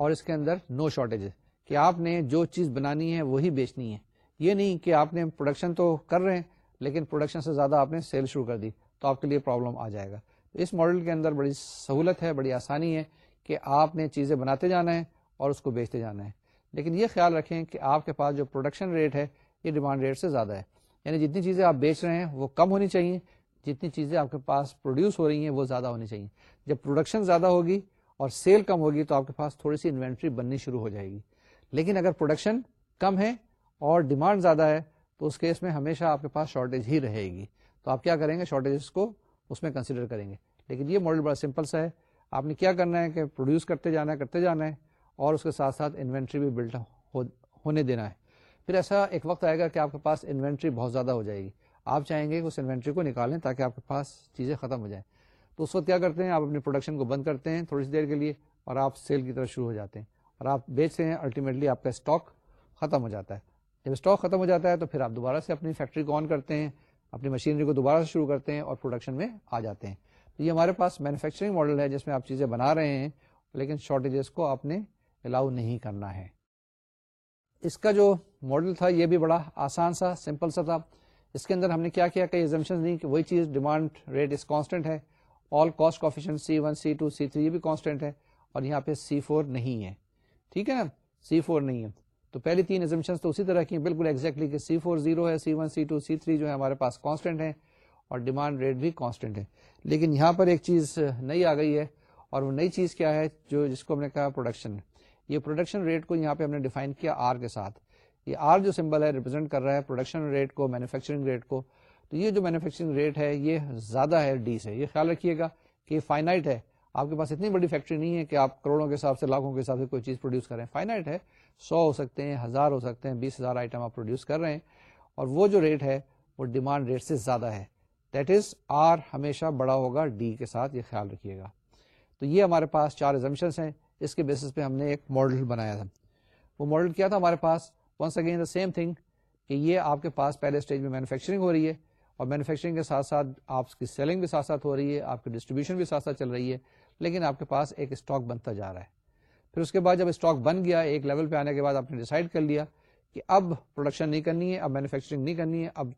Speaker 1: اور اس کے اندر نو شارٹیج ہے کہ آپ نے جو چیز بنانی ہے وہی بیچنی ہے یہ نہیں کہ آپ نے پروڈکشن تو کر رہے ہیں لیکن پروڈکشن سے زیادہ آپ نے سیل شروع کر دی تو آپ کے لیے پرابلم آ جائے گا اس ماڈل کے اندر بڑی سہولت ہے بڑی آسانی ہے کہ آپ نے چیزیں بناتے جانا ہے اور اس کو بیچتے جانا ہے لیکن یہ خیال رکھیں کہ آپ کے پاس جو پروڈکشن ریٹ ہے یہ ڈیمانڈ ریٹ سے زیادہ ہے یعنی جتنی چیزیں آپ بیچ رہے ہیں وہ کم ہونی چاہیے جتنی چیزیں آپ کے پاس پروڈیوس ہو رہی ہیں وہ زیادہ ہونی چاہیے جب پروڈکشن زیادہ ہوگی اور سیل کم ہوگی تو آپ کے پاس تھوڑی سی انوینٹری بننی شروع ہو جائے گی لیکن اگر پروڈکشن کم ہے اور ڈیمانڈ زیادہ ہے تو اس کیس میں ہمیشہ آپ کے پاس شارٹیج ہی رہے گی تو آپ کیا کریں گے شارٹیج کو اس میں کنسیڈر کریں گے لیکن یہ ماڈل بڑا سمپل سا ہے آپ نے کیا کرنا ہے کہ پروڈیوس کرتے جانا ہے کرتے جانا ہے اور اس کے ساتھ ساتھ انوینٹری بھی بلٹ ہونے دینا ہے پھر ایسا ایک وقت آئے گا کہ آپ کے پاس انوینٹری بہت زیادہ ہو جائے گی آپ چاہیں گے کہ اس انوینٹری کو نکالیں تاکہ آپ کے پاس چیزیں ختم ہو جائیں تو اس وقت کیا کرتے ہیں آپ اپنی پروڈکشن کو بند کرتے ہیں تھوڑی سی دیر کے لیے اور آپ سیل کی طرف شروع ہو جاتے ہیں اور آپ بیچ رہے ہیں الٹیمیٹلی آپ کا اسٹاک ختم ہو جاتا ہے جب اسٹاک ختم ہو جاتا ہے تو پھر آپ دوبارہ سے اپنی فیکٹری کو آن کرتے ہیں اپنی مشینری کو دوبارہ سے شروع کرتے ہیں اور پروڈکشن میں آ جاتے ہیں تو یہ ہمارے پاس مینوفیکچرنگ ماڈل ہے جس میں آپ چیزیں بنا رہے ہیں لیکن شارٹیجز کو آپ نے الاؤ نہیں کرنا ہے اس کا جو ماڈل تھا یہ بھی بڑا آسان سا سمپل سا تھا اس کے اندر ہم نے کیا کیا نہیں ہے ٹھیک ہے نا سی فور نہیں ہے تو پہلی تین ایگزمشن تو اسی طرح کی ہیں بالکل ایگزیکٹلی کہ سی فور زیرو ہے C one C two C three جو ہے ہمارے پاس کانسٹنٹ ہے اور ڈیمانڈ ریٹ بھی کانسٹنٹ ہے لیکن یہاں پر ایک چیز نئی آ گئی ہے اور وہ نئی چیز کیا ہے جو جس کو ہم نے کہا پروڈکشن یہ پروڈکشن ریٹ کو یہاں پہ ہم نے ڈیفائن کیا آر کے ساتھ یہ آر جو سمبل ہے ریپرزینٹ کر رہا ہے پروڈکشن ریٹ ریٹ کو کو مینوفیکچرنگ تو یہ جو مینوفیکچرنگ ریٹ ہے یہ زیادہ ہے ڈی سے یہ خیال رکھیے گا کہ یہ فائنائٹ ہے آپ کے پاس اتنی بڑی فیکٹری نہیں ہے کہ آپ کروڑوں کے حساب سے لاکھوں کے حساب سے کوئی چیز پروڈیوس کر رہے ہیں فائنائٹ ہے سو ہو سکتے ہیں ہزار ہو سکتے ہیں بیس ہزار آئٹم آپ پروڈیوس کر رہے ہیں اور وہ جو ریٹ ہے وہ ڈیمانڈ ریٹ سے زیادہ ہے دیٹ از آر ہمیشہ بڑا ہوگا ڈی کے ساتھ یہ خیال رکھیے گا تو یہ ہمارے پاس چار ایگزمشنس ہیں اس کے بیسس پہ ہم نے ایک ماڈل بنایا تھا وہ ماڈل کیا تھا ہمارے پاس once again the same thing کہ یہ آپ کے پاس پہلے اسٹیج میں مینوفیکچرنگ ہو رہی ہے اور مینوفیکچرنگ کے ساتھ ساتھ آپ کی سیلنگ بھی ساتھ ساتھ ہو رہی ہے آپ کی ڈسٹریبیوشن بھی ساتھ ساتھ چل رہی ہے لیکن آپ کے پاس ایک اسٹاک بنتا جا رہا ہے پھر اس کے بعد جب اسٹاک بن گیا ایک لیول پہ آنے کے بعد آپ نے ڈیسائڈ کر لیا کہ اب پروڈکشن نہیں کرنی ہے اب مینوفیکچرنگ نہیں کرنی ہے اب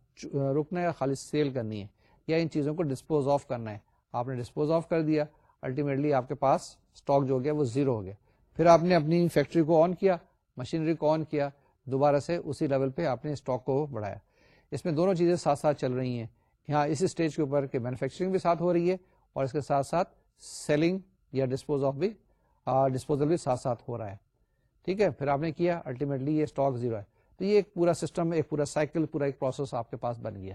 Speaker 1: رکنا ہے خالی سیل کرنی ہے یا ان چیزوں کو ڈسپوز آف کرنا ہے آپ نے ڈسپوز آف کر دیا الٹیمیٹلی آپ کے پاس اسٹاک جو ہو گیا وہ زیرو ہو گیا پھر آپ نے اپنی فیکٹری کو آن کیا مشینری کو آن کیا دوبارہ سے اسی لیول پہ آپ نے اسٹاک کو بڑھایا اس میں دونوں چیزیں ساتھ ساتھ چل رہی ہیں یہاں اسی اسٹیج کے اوپر کہ مینوفیکچرنگ بھی ساتھ ہو رہی ہے اور اس کے ساتھ ساتھ سیلنگ یا ڈسپوز آف بھی ڈسپوزل بھی ساتھ ساتھ ہو رہا ہے ٹھیک ہے پھر آپ نے کیا الٹیمیٹلی یہ اسٹاک زیرو ہے تو یہ ایک پورا سسٹم ایک پورا سائیکل پورا ایک پروسیس آپ کے پاس بن گیا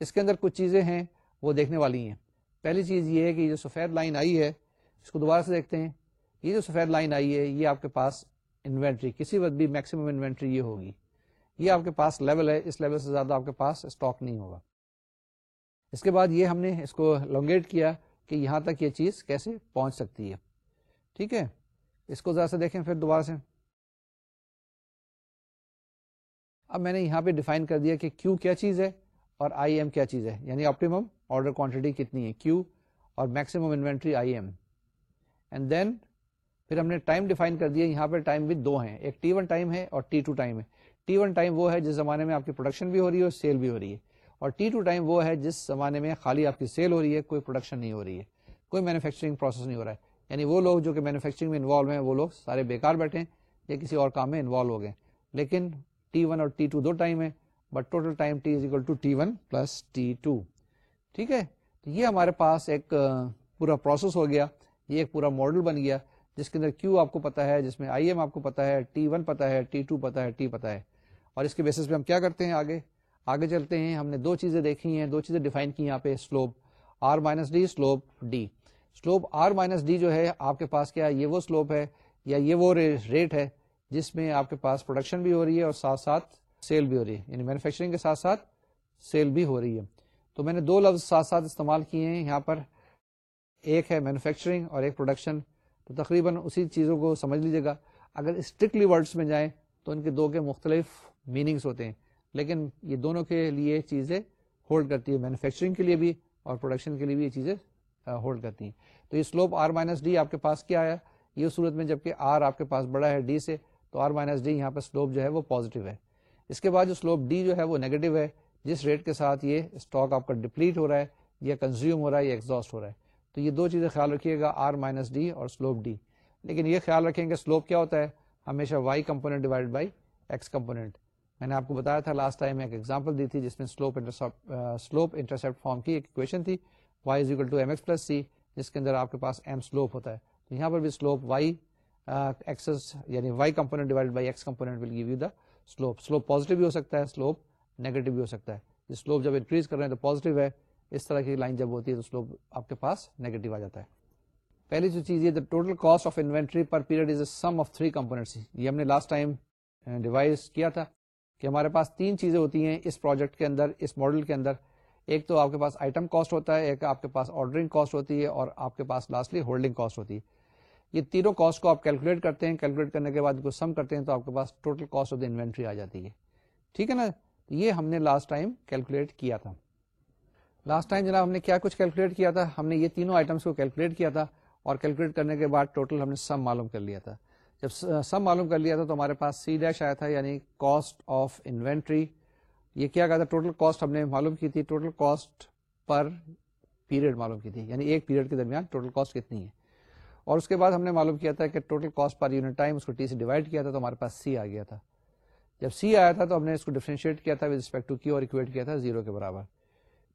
Speaker 1: اس کے اندر کچھ چیزیں ہیں وہ دیکھنے والی ہیں پہلی چیز یہ ہے کہ جو سفید لائن آئی ہے اس کو دوبارہ سے دیکھتے ہیں یہ جو سفید لائن آئی ہے یہ آپ کے پاس انوینٹری کسی وقت بھی میکسیمم انوینٹری یہ ہوگی یہ آپ کے پاس لیول ہے اس لیول سے زیادہ آپ کے کے پاس اسٹاک نہیں ہوگا اس بعد یہ ہم نے اس کو لونگیٹ کیا کہ یہاں تک یہ چیز کیسے پہنچ سکتی ہے ٹھیک ہے اس کو ذرا سے دیکھیں پھر دوبارہ سے اب میں نے یہاں پہ ڈیفائن کر دیا کہ کیو کیا چیز ہے اور آئی ایم کیا چیز ہے یعنی آپٹیمم آرڈر کوانٹٹی کتنی ہے کیو اور maximum inventory I M and then پھر ہم نے ٹائم ڈیفائن کر دیا یہاں پہ ٹائم بھی دو ہیں ایک ٹی ون ٹائم ہے اور ٹی ٹو ٹائم ہے ٹی ون ٹائم وہ ہے جس زمانے میں آپ کی پروڈکشن بھی ہو رہی ہے اور سیل بھی ہو رہی ہے اور ٹی ٹو ٹائم وہ ہے جس زمانے میں خالی آپ کی سیل ہو رہی ہے کوئی پروڈکشن نہیں ہو رہی ہے کوئی مینوفیکچرنگ پروسیس نہیں ہو رہا ہے یعنی وہ لوگ جو کہ مینوفیکچرنگ میں انوالو ہیں وہ لوگ سارے بیکار بیٹھے ہیں یا کسی اور کام میں انوالو ہو گئے لیکن ٹی ون اور ٹی ٹو دو ٹائم ہے but total time T T is equal to one plus T two ٹھیک ہے یہ ہمارے پاس ایک پورا پروسیس ہو گیا یہ ایک پورا ماڈل بن گیا جس کے اندر کیو آپ کو پتا ہے جس میں آئی ایم آپ کو پتا ہے ٹی ون پتا ہے ٹی ٹی ٹو پتا پتا ہے ہے اور اس کے بیسس پہ ہم کیا کرتے ہیں آگے آگے چلتے ہیں ہم نے دو چیزیں دیکھی ہیں دو چیزیں ڈیفائن کی یہاں پہ R minus D D D R minus جو ہے آپ کے پاس کیا یہ وہ سلوپ ہے یا یہ وہ ریٹ ہے جس میں آپ کے پاس پروڈکشن بھی ہو رہی ہے اور ساتھ ساتھ سیل بھی ہو رہی ہے یعنی مینوفیکچرنگ کے ساتھ ساتھ سیل بھی ہو رہی ہے تو میں نے دو لفظ ساتھ ساتھ استعمال کیے ہیں یہاں پر ایک ہے مینوفیکچرنگ اور ایک پروڈکشن تو تقریباً اسی چیزوں کو سمجھ لیجیے گا اگر اسٹرکٹلی ورڈس میں جائیں تو ان کے دو کے مختلف میننگس ہوتے ہیں لیکن یہ دونوں کے لیے چیزیں ہولڈ کرتی ہے مینوفیکچرنگ کے لیے بھی اور پروڈکشن کے لیے بھی یہ چیزیں ہولڈ کرتی ہیں تو یہ سلوپ آر مائنس ڈی آپ کے پاس کیا آیا یہ صورت میں جب کہ آر آپ کے پاس بڑا ہے ڈی سے تو آر مائنس ڈی یہاں پہ سلوپ جو ہے وہ پازیٹیو ہے اس کے بعد جو سلوپ ڈی جو ہے وہ نیگیٹو ہے جس ریٹ کے ساتھ یہ اسٹاک آپ کا ڈپلیٹ ہو رہا ہے یا کنزیوم ہو رہا ہے یا ایگزاسٹ ہو رہا ہے تو یہ دو چیزیں خیال رکھیے گا آر مائنس ڈی اور سلوپ ڈی لیکن یہ خیال رکھیں گے سلوپ کیا ہوتا ہے ہمیشہ Y component divide by X component میں نے آپ کو بتایا تھا لاسٹ ٹائم ایک ایگزامپل دی تھی جس میں سلوپ انٹرسپٹ فارم کی ایک اکویشن تھی Y is two M X plus C جس کے اندر آپ کے پاس ایم سلوپ ہوتا ہے تو یہاں پر بھی سلوپ وائی ایکسس یعنی Y component divide by X component will give you the slope slope positive بھی ہو سکتا ہے سلوپ نیگیٹو بھی ہو سکتا ہے سلوپ جب انکریز کر رہے ہیں تو پازیٹو ہے اس طرح کی لائن جب ہوتی ہے تو سلوپ آپ کے پاس نیگیٹو آ جاتا ہے پہلی جو چیز یہ total cost of inventory per period is a sum of three components یہ ہم نے لاسٹ ٹائم ڈیوائز کیا تھا کہ ہمارے پاس تین چیزیں ہوتی ہیں اس پروجیکٹ کے اندر اس ماڈل کے اندر ایک تو آپ کے پاس آئٹم کاسٹ ہوتا ہے ایک آپ کے پاس آرڈرنگ کاسٹ ہوتی ہے اور آپ کے پاس لاسٹلی ہولڈنگ کاسٹ ہوتی ہے یہ تینوں کاسٹ کو آپ کیلکولیٹ کرتے ہیں کیلکولیٹ کرنے کے بعد کو سم کرتے ہیں تو آپ کے پاس total cost of the inventory آ جاتی ہے ٹھیک ہے نا یہ ہم نے لاسٹ ٹائم کیلکولیٹ کیا تھا لاسٹ ٹائم جناب ہم نے کیا کچھ کیلکولیٹ کیا تھا ہم نے یہ تینوں آئٹمس کو کیلکولیٹ کیا تھا اور کیلکولیٹ کرنے کے بعد ٹوٹل ہم نے سم معلوم کر لیا تھا جب سم معلوم کر لیا تھا تو ہمارے پاس سی ڈیش آیا تھا یعنی کاسٹ آف انوینٹری یہ کیا کہا تھا ٹوٹل کاسٹ ہم نے معلوم کی تھی ٹوٹل کاسٹ پر پیریڈ معلوم کی تھی یعنی ایک پیریڈ کے درمیان ٹوٹل کاسٹ کتنی ہے اور اس کے بعد ہم نے معلوم کیا تھا کہ total cost per unit time اس کو ٹی سے ڈیوائڈ کیا تھا تو ہمارے پاس سی آ گیا تھا جب سی آیا تھا تو ہم نے اس کو ڈیفرینشیٹ کیا تھا ود رسپیکٹ ٹو کیو اور اکویٹ کیا تھا زیرو کے برابر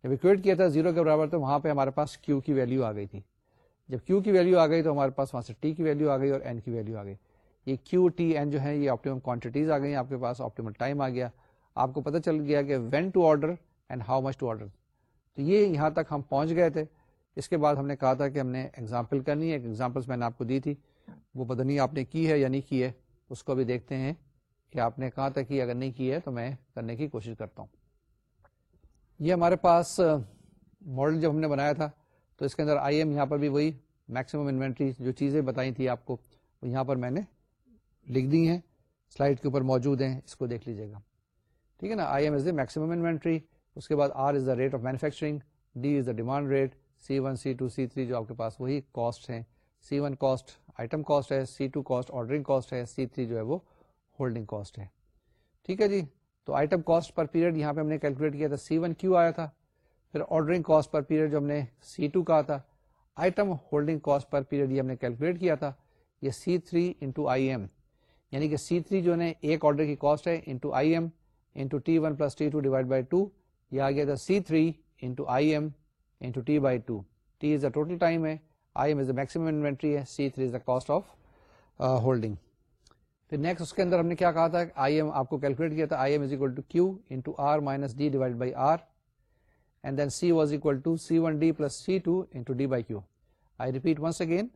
Speaker 1: جب اکویٹ کیا تھا زیرو کے برابر تو وہاں پہ ہمارے پاس کیو کی ویلو آ گئی تھی جب کیو کی ویلو آ گئی تو ہمارے پاس وہاں سے ٹی کی ویلو آ گئی اور این کی ویلو آ گئی یہ کیو ٹی این جو یہ آپٹیمم کوانٹیٹیز آ گئی آپ کے پاس آپٹیمل ٹائم آ گیا آپ کو پتہ چل گیا کہ when to order and how much to order تو یہ یہاں تک ہم پہنچ گئے تھے اس کے بعد ہم نے کہا تھا کہ ہم نے ایگزامپل کرنی ہے ایگزامپل میں نے آپ کو دی تھی وہ پتہ نہیں آپ نے کی ہے یا نہیں کی ہے اس کو بھی دیکھتے ہیں کہ آپ نے کہا تھا کہ اگر نہیں کی ہے تو میں کرنے کی کوشش کرتا ہوں یہ ہمارے پاس ماڈل جب ہم نے بنایا تھا تو اس کے اندر آئی ایم یہاں پر بھی وہی میکسیمم انوینٹری جو چیزیں بتائی تھی آپ کو وہ یہاں پر میں نے لکھ دی ہیں سلائڈ کے اوپر موجود ہیں اس کو دیکھ لیجیے گا ٹھیک ہے نا I M is the maximum inventory اس کے بعد R is the rate of manufacturing D is the demand rate C one C two C three جو آپ کے پاس وہی کاسٹ ہیں C one cost item cost ہے C two cost ordering cost ہے سی تھری جو ہے وہ ہولڈنگ کاسٹ ہے ٹھیک ہے جی تو آئٹم کاسٹ پر پیریڈ یہاں پہ ہم نے کیلکولیٹ کیا تھا سی ون کیو آیا تھا پھر آرڈرنگ کاسٹ پر پیریڈ جو ہم نے سی ٹو کہا تھا item holding cost per period یہ ہم نے کیلکولیٹ کیا تھا یہ C three into I M یعنی کہ سی تھری جو ہے ایک آرڈر کی کاسٹ ہے into I M into T one plus T two divide by two یہ آ گیا تھا C three into I M into T by two T is the total time ہے I M is the maximum inventory ہے C three is the cost of holding پھر next اس کے اندر ہم نے کیا کہا تھا آئی ایم آپ کو کیلکولیٹ کیا تھا I M is equal to Q into R minus D divide by R and then C was equal to C one D plus C two into D by Q I repeat once again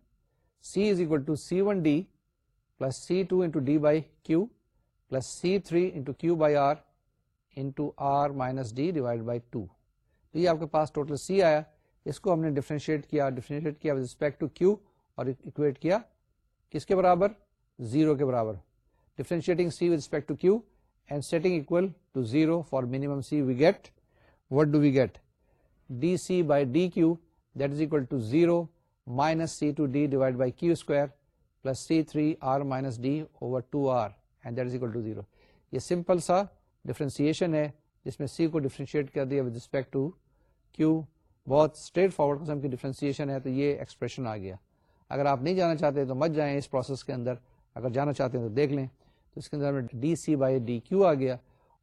Speaker 1: C is equal to C one D plus C two into D by Q plus C three into Q by R into R minus D divide by two تو یہ آپ کے پاس total سی آیا اس کو ہم نے differentiate کیا ڈیفرینشیٹ کیا وز ریسپیکٹ ٹو کیو اور اکویٹ کیا کس کے برابر زیرو کے برابر differentiating C with respect to Q and setting equal to zero for C we get what do we get D C by D Q that is equal to zero minus C two D divide by Q square plus C three R R minus D over two two and that is equal zero یہ simple سا کیشن ہے جس میں سی کو differentiate کر دیا with respect to کیو بہت اسٹریٹ فارورڈ قسم کی ڈیفرینشیشن ہے تو یہ ایکسپریشن آ گیا اگر آپ نہیں جانا چاہتے تو مت جائیں اس پروسیس کے اندر اگر جانا چاہتے ہیں تو دیکھ لیں تو اس کے اندر ہمیں D C by D Q آ گیا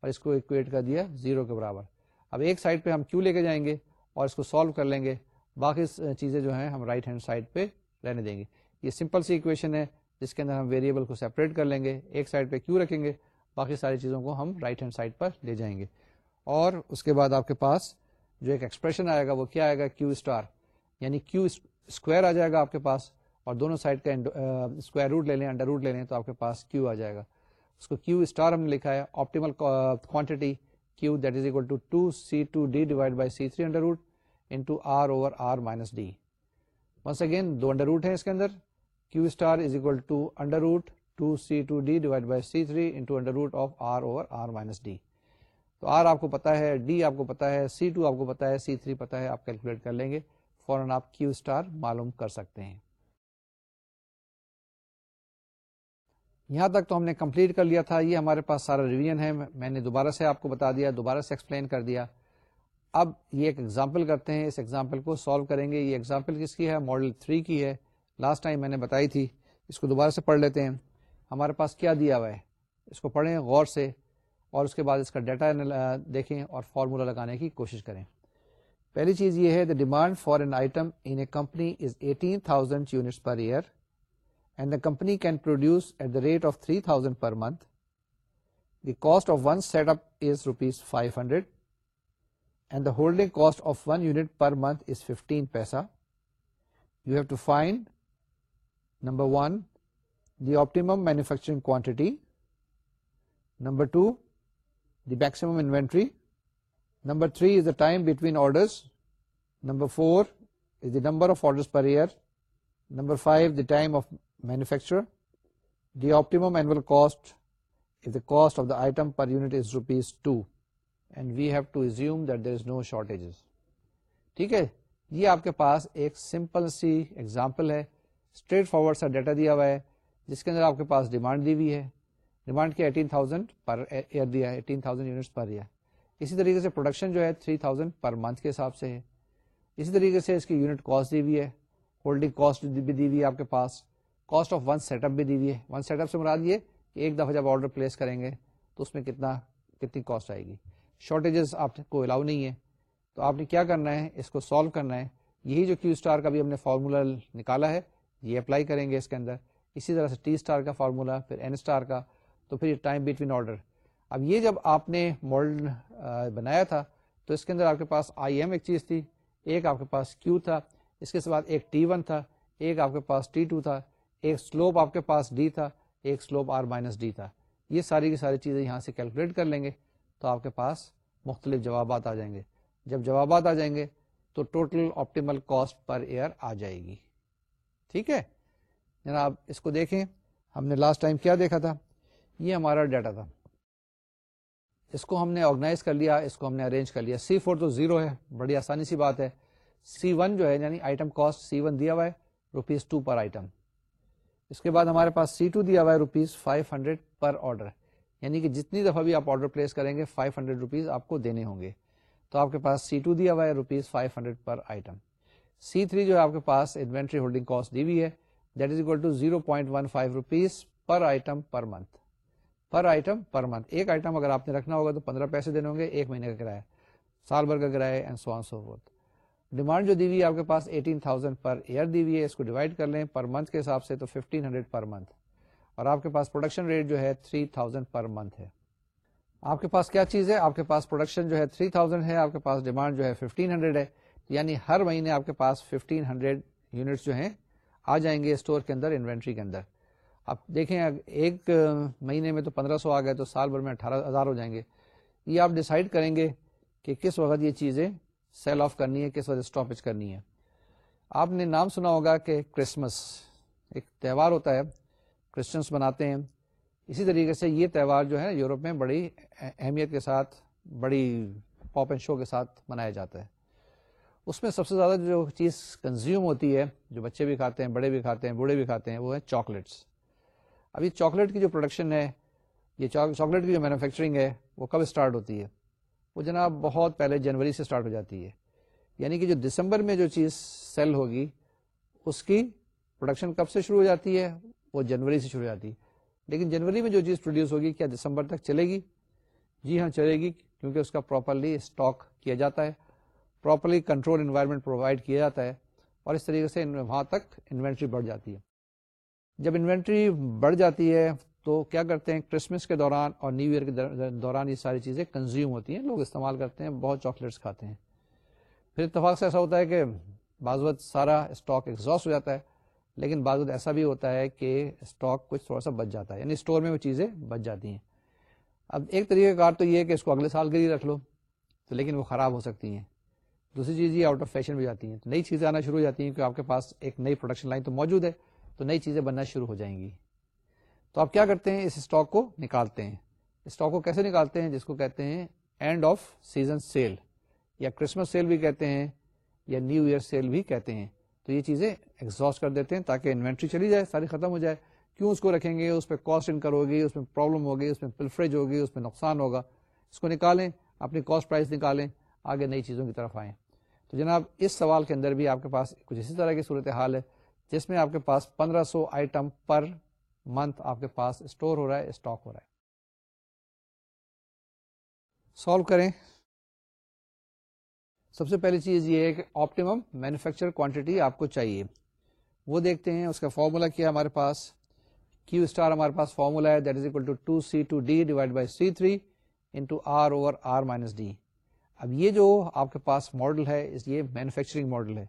Speaker 1: اور اس کو ایکویٹ کر دیا زیرو کے برابر اب ایک سائڈ پہ ہم کیو لے کے جائیں گے اور اس کو سالو کر لیں گے باقی چیزیں جو ہیں ہم رائٹ ہینڈ سائڈ پہ رہنے دیں گے یہ سمپل سی ایکویشن ہے جس کے اندر ہم ویریبل کو سیپریٹ کر لیں گے ایک سائڈ پہ کیو رکھیں گے باقی ساری چیزوں کو ہم رائٹ ہینڈ سائڈ پر لے جائیں گے اور اس کے بعد آپ کے پاس جو ایک ایکسپریشن آئے گا وہ کیا آئے گا کیو اسٹار یعنی کیو اسکوائر آ جائے گا آپ کے پاس اور دونوں سائڈ کا اسکوائر روٹ لے لیں انڈر روٹ لے لیں تو آپ کے پاس کیو آ جائے گا اس کو کیو اسٹار ہم نے لکھا ہے optimal quantity Q that is equal to two two C C D divide by three under root R R over minus D once again do under root ہیں اس کے اندر Q star is equal to under root two C two D divide by C three into root of R over R minus D تو R آپ کو پتا ہے D آپ کو پتا ہے سی ٹو آپ کو پتا ہے سی تھری پتا ہے آپ کیلکولیٹ کر لیں گے فوراً آپ کیو اسٹار معلوم کر سکتے ہیں یہاں تک تو ہم نے کمپلیٹ کر لیا تھا یہ ہمارے پاس سارا ریویژن ہے میں نے دوبارہ سے آپ کو بتا دیا دوبارہ سے ایکسپلین کر دیا اب یہ ایک ایگزامپل کرتے ہیں اس ایگزامپل کو سالو کریں گے یہ ایگزامپل کس کی ہے ماڈل تھری کی ہے لاسٹ ٹائم میں نے بتائی تھی اس کو دوبارہ سے پڑھ لیتے ہیں ہمارے پاس کیا دیا ہوا ہے اس کو پڑھیں غور سے اور اس کے بعد اس کا ڈیٹا دیکھیں اور فارمولا لگانے کی کوشش کریں پہلی چیز یہ ہے the demand for an item in a company is eighteen thousand units per year and the company can produce at the rate of 3,000 per month. The cost of one setup is ₹500 and the holding cost of one unit per month is 15 paisa. You have to find, number 1, the optimum manufacturing quantity, number 2, the maximum inventory, number 3 is the time between orders, number 4 is the number of orders per year, number 5 the time of manufacture دی آپ کے پاس ایک simple سی example ہے جس کے اندر آپ کے پاس demand eighteen thousand per year اسی طریقے سے پروڈکشن جو ہے تھری تھاؤزینڈ پر منتھ کے حساب سے اسی طریقے سے اس کی یونٹ کاسٹ دی ہے دی ہے آپ کے پاس cost of one set up بھی دی ہے ون سیٹ اپ سے مراد یہ کہ ایک دفعہ جب آرڈر پلیس کریں گے تو اس میں کتنا کتنی کاسٹ آئے گی شارٹیجز آپ کو الاؤ نہیں ہے تو آپ نے کیا کرنا ہے اس کو سالو کرنا ہے یہی جو کیو اسٹار کا بھی ہم نے فارمولا نکالا ہے یہ اپلائی کریں گے اس کے اندر اسی طرح سے ٹی اسٹار کا فارمولا پھر این اسٹار کا تو پھر یہ ٹائم بٹوین آرڈر اب یہ جب آپ نے ماڈل بنایا تھا تو اس کے اندر آپ کے پاس آئی ایم ایک چیز تھی ایک آپ کے پاس کیو تھا اس کے بعد ایک ٹی ون تھا ایک آپ کے پاس ٹی ٹو تھا ایک سلوپ آپ کے پاس ڈی تھا ایک سلوپ آر مائنس ڈی تھا یہ ساری کی ساری چیزیں یہاں سے کیلکولیٹ کر لیں گے تو آپ کے پاس مختلف جوابات آ جائیں گے جب جوابات آ جائیں گے تو total optimal cost per year آ جائے گی ٹھیک ہے جناب اس کو دیکھیں ہم نے لاسٹ ٹائم کیا دیکھا تھا یہ ہمارا ڈیٹا تھا اس کو ہم نے آرگنائز کر لیا اس کو ہم نے ارینج کر لیا سی فور تو زیرو ہے بڑی آسانی سی بات ہے سی ون جو ہے یعنی آئٹم کاسٹ سی ون دیا ہوا ہے روپیز ٹو پر آئٹم اس کے بعد ہمارے پاس سی ٹو دیا ہوا ہے rupees five hundred per order یعنی کہ جتنی دفعہ بھی آپ آرڈر پلیس کریں گے فائیو ہنڈریڈ روپیز آپ کو دینے ہوں گے تو آپ کے پاس سی ٹو دیا ہوا ہے rupees five hundred per item C three جو ہے آپ کے پاس انوینٹری ہولڈنگ کاسٹ دی ہوئی ہے that is equal to zero point one five rupees per item per month per item per month ایک آئٹم اگر آپ نے رکھنا ہوگا تو پندرہ پیسے دینے ہوں گے ایک مہینے کا کرایہ سال بھر کا کرایہ and so on so forth demand جو دی ہوئی ہے آپ کے پاس ایٹین تھاؤزینڈ پر ایئر دی ہوئی ہے اس کو ڈیوائڈ کر لیں پر منتھ کے حساب سے تو ففٹین ہنڈریڈ پر منتھ اور آپ کے پاس پروڈکشن ریٹ جو ہے تھری تھاؤزینڈ پر منتھ ہے آپ کے پاس کیا چیز ہے آپ کے پاس پروڈکشن جو ہے تھری تھاؤزینڈ ہے آپ کے پاس ڈیمانڈ جو ہے ففٹین ہنڈریڈ ہے یعنی ہر مہینے آپ کے پاس ففٹین ہنڈریڈ یونٹس جو ہیں آ جائیں گے اسٹور کے اندر انوینٹری کے اندر آپ دیکھیں ایک مہینے میں تو پندرہ سو آ گئے تو سال بھر میں اٹھارہ ہزار ہو جائیں گے یہ آپ ڈسائڈ کریں گے کہ کس وقت یہ چیزیں سیل آف کرنی ہے کس وجہ اسٹاپیج کرنی ہے آپ نے نام سنا ہوگا کہ کرسمس ایک تہوار ہوتا ہے کرسچنس مناتے ہیں اسی طریقے سے یہ تہوار جو ہے یورپ میں بڑی اہمیت کے ساتھ بڑی پاپ اینڈ شو کے ساتھ منایا جاتا ہے اس میں سب سے زیادہ جو چیز کنزیوم ہوتی ہے جو بچے بھی کھاتے ہیں بڑے بھی کھاتے ہیں بوڑھے بھی کھاتے ہیں وہ ہے چاکلیٹس اب یہ چاکلیٹ کی جو پروڈکشن ہے یہ چاکلیٹ کی جو مینوفیکچرنگ ہے وہ کب اسٹارٹ ہوتی ہے وہ جناب بہت پہلے جنوری سے اسٹارٹ ہو جاتی ہے یعنی کہ جو دسمبر میں جو چیز سیل ہوگی اس کی پروڈکشن کب سے شروع ہو جاتی ہے وہ جنوری سے شروع ہو جاتی ہے لیکن جنوری میں جو چیز پروڈیوس ہوگی کیا دسمبر تک چلے گی جی ہاں چلے گی کیونکہ اس کا پراپرلی اسٹاک کیا جاتا ہے پراپرلی کنٹرول انوائرمنٹ پرووائڈ کیا جاتا ہے اور اس طریقے سے وہاں تک انوینٹری بڑھ جاتی ہے جب انوینٹری بڑھ جاتی ہے تو کیا کرتے ہیں کرسمس کے دوران اور نیو ایئر کے دوران یہ ساری چیزیں کنزیوم ہوتی ہیں لوگ استعمال کرتے ہیں بہت چاکلیٹس کھاتے ہیں پھر اتفاق سے ایسا ہوتا ہے کہ بعض وقت سارا اسٹاک ایگزاسٹ ہو جاتا ہے لیکن بعض وقت ایسا بھی ہوتا ہے کہ اسٹاک کچھ تھوڑا سا بچ جاتا ہے یعنی اسٹور میں وہ چیزیں بچ جاتی ہیں اب ایک طریقہ کار تو یہ ہے کہ اس کو اگلے سال کے لیے رکھ لو تو لیکن وہ خراب ہو سکتی ہیں دوسری چیز یہ آؤٹ آف فیشن بھی جاتی ہیں نئی چیزیں آنا شروع ہو جاتی ہیں کیونکہ آپ کے پاس ایک نئی پروڈکشن لائن تو موجود ہے تو نئی چیزیں بننا شروع ہو جائیں گی تو آپ کیا کرتے ہیں اس اسٹاک کو نکالتے ہیں اسٹاک کو کیسے نکالتے ہیں جس کو کہتے ہیں اینڈ آف سیزن سیل یا کرسمس سیل بھی کہتے ہیں یا نیو ایئر سیل بھی کہتے ہیں تو یہ چیزیں ایگزاسٹ کر دیتے ہیں تاکہ انوینٹری چلی جائے ساری ختم ہو جائے کیوں اس کو رکھیں گے اس پہ کاسٹ انکر ہوگی اس میں پرابلم ہوگی اس میں پلفریج ہوگی اس میں نقصان ہوگا اس کو نکالیں اپنی کاسٹ پرائز نکالیں آگے نئی چیزوں کی طرف آئیں تو جناب اس سوال کے اندر بھی آپ کے پاس کچھ اسی طرح کی صورت حال ہے جس میں آپ کے پاس پندرہ سو آئٹم پر منتھ آپ کے پاس اسٹور ہو رہا ہے اسٹاک ہو رہا ہے سالو کریں سب سے پہلی چیز یہ ہے کہ آپٹیمم مینوفیکچر کوانٹٹی آپ کو چاہیے وہ دیکھتے ہیں اس کا فارمولا کیا ہمارے پاس کیو اسٹار ہمارے پاس فارمولا ہے that is equal to two two C C D D divide by three R R over minus اب یہ جو آپ کے پاس ماڈل ہے اس مینوفیکچرنگ ماڈل ہے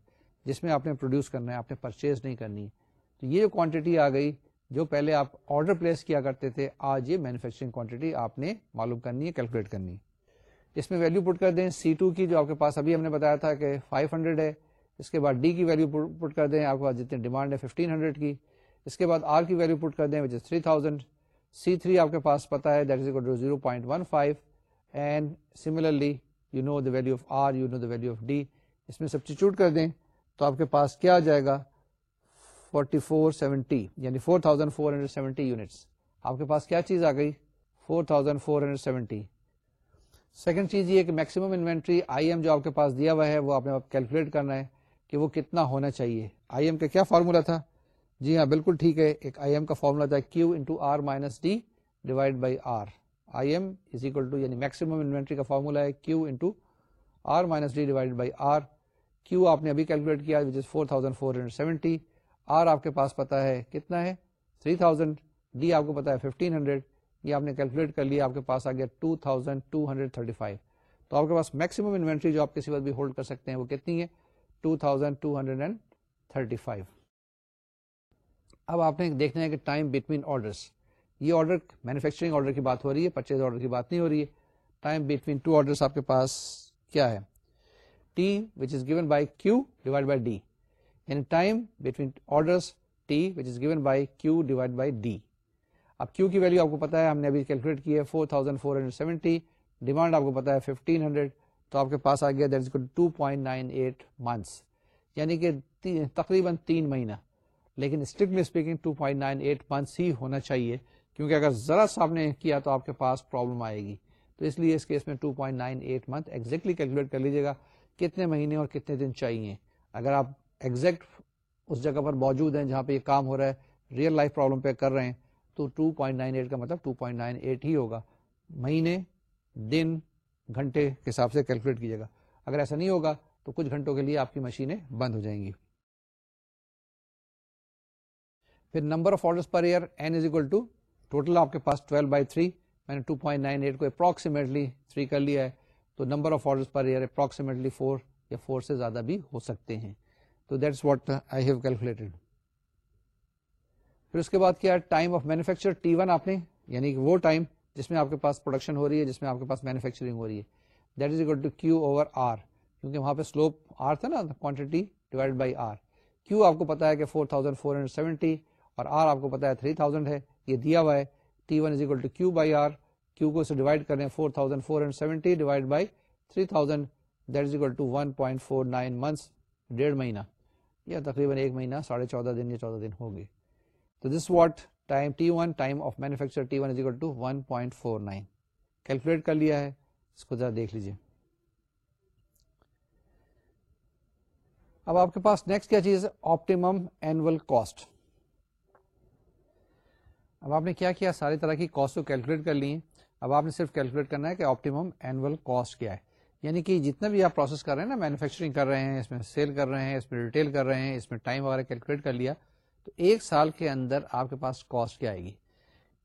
Speaker 1: جس میں آپ نے پروڈیوس کرنا ہے آپ نے پرچیز نہیں کرنی تو یہ جو کوانٹٹی آ گئی جو پہلے آپ آرڈر پلیس کیا کرتے تھے آج یہ مینوفیکچرنگ کوانٹٹی آپ نے معلوم کرنی ہے کیلکولیٹ کرنی ہے اس میں ویلو پٹ کر دیں سی ٹو کی جو آپ کے پاس ابھی ہم نے بتایا تھا کہ 500 ہنڈریڈ ہے اس کے بعد ڈی کی ویلو پٹ کر دیں آپ کے پاس جتنی ڈیمانڈ ہے 1500 ہنڈریڈ کی اس کے بعد آر کی ویلو پٹ کر دیں which is three thousand C three آپ کے پاس پتا ہے that is zero point one five and similarly you know the value of R you know the value of D اس میں سبسٹیچیوٹ کر دیں تو آپ کے پاس کیا جائے گا 4470 یعنی 4470 یونٹس آپ کے پاس کیا چیز آ گئی 4470 سیکنڈ چیز یہ کہ میکسیمم انوینٹری آئی ایم جو آپ کے پاس دیا ہوا ہے وہ آپ نے کیلکولیٹ کرنا ہے کہ وہ کتنا ہونا چاہیے آئی ایم کا کیا فارمولا تھا جی ہاں بالکل ٹھیک ہے ایک آئی ایم کا فارمولا تھا Q into R minus D divide by R I M is equal to یعنی میکسیمم انوینٹری کا فارمولا ہے Q into R minus D divide by R Q آپ نے ابھی کیلکولیٹ کیا which is four thousand four hundred seventy R آپ کے پاس پتا ہے کتنا ہے 3000 ڈی آپ کو پتا ہے 1500 یہ آپ نے کیلکولیٹ کر لیا آپ کے پاس آ گیا تو آپ کے پاس میکسیمم انوینٹری جو آپ کسی وقت بھی ہولڈ کر سکتے ہیں وہ کتنی ہے 2235 اب آپ نے دیکھنا ہے کہ ٹائم بٹوین آرڈرس یہ آرڈر مینوفیکچرنگ آرڈر کی بات ہو رہی ہے پرچیز آرڈر کی بات نہیں ہو رہی ہے time between to order by Q divide by D پتا ہے ہم نے ابھی کیلکولیٹ کی ہے کہ تقریباً تین مہینہ لیکن strictly speaking two point nine eight months ہی ہونا چاہیے کیونکہ اگر ذرا سا آپ نے کیا تو آپ کے پاس پرابلم آئے گی تو اس لیے اس کیس میں two point nine eight month exactly calculate کر لیجیے گا کتنے مہینے اور کتنے دن چاہیے اگر آپ ایگزیکٹ اس جگہ پر موجود ہیں جہاں پہ یہ کام ہو رہا ہے ریئل لائف پرابلم پہ کر رہے ہیں تو 2.98 کا مطلب 2.98 ہی ہوگا مہینے دن گھنٹے کے حساب سے کیلکولیٹ کیجیے گا اگر ایسا نہیں ہوگا تو کچھ گھنٹوں کے لیے آپ کی مشینیں بند ہو جائیں گی پھر number of order per year N is equal to total آپ کے پاس 12 بائی 3 میں نے 2.98 کو اپروکسیمیٹلی 3 کر لیا ہے تو number of order per year approximately 4 یا 4 سے زیادہ بھی ہو سکتے ہیں تو that what I have calculated پھر اس کے بعد کیا time of manufacture T one آپ نے یعنی کہ وہ ٹائم جس میں آپ کے پاس پروڈکشن ہو رہی ہے جس میں آپ کے پاس مینوفیکچرنگ ہو رہی ہے that is equal to Q over R کیونکہ وہاں پہ سلوپ آر تھا نا ڈیوائڈ بائی آر کیو آپ کو پتا ہے کہ four thousand four hundred seventy اور آر آپ کو پتا ہے تھری تھاؤزینڈ ہے یہ دیا ہوا ہے T one is equal to Q by R Q کو اسے ڈیوائڈ کریں four thousand four hundred by three thousand equal to one point four nine ڈیڑھ مہینہ یا تقریباً ایک مہینہ ساڑھے چودہ دن یا چودہ دن ہوگی تو this what time T one time of manufacture T one is equal to one point four nine calculate کر لیا ہے اس کو ذرا دیکھ لیجیے اب آپ کے پاس نیکسٹ کیا چیز ہے آپٹیمم اینول کاسٹ اب آپ نے کیا کیا ساری طرح کی کاسٹ کو کیلکولیٹ کر لی ہیں اب آپ نے صرف کیلکولیٹ کرنا ہے کہ آپٹیمم اینول کاسٹ کیا ہے یعنی کہ جتنا بھی آپ پروسیس کر رہے ہیں نا مینوفیکچرنگ کر رہے ہیں اس میں سیل کر رہے ہیں اس میں ریٹیل کر رہے ہیں اس میں ٹائم وغیرہ کیلکولیٹ کر لیا تو ایک سال کے اندر آپ کے پاس کاسٹ کیا آئے گی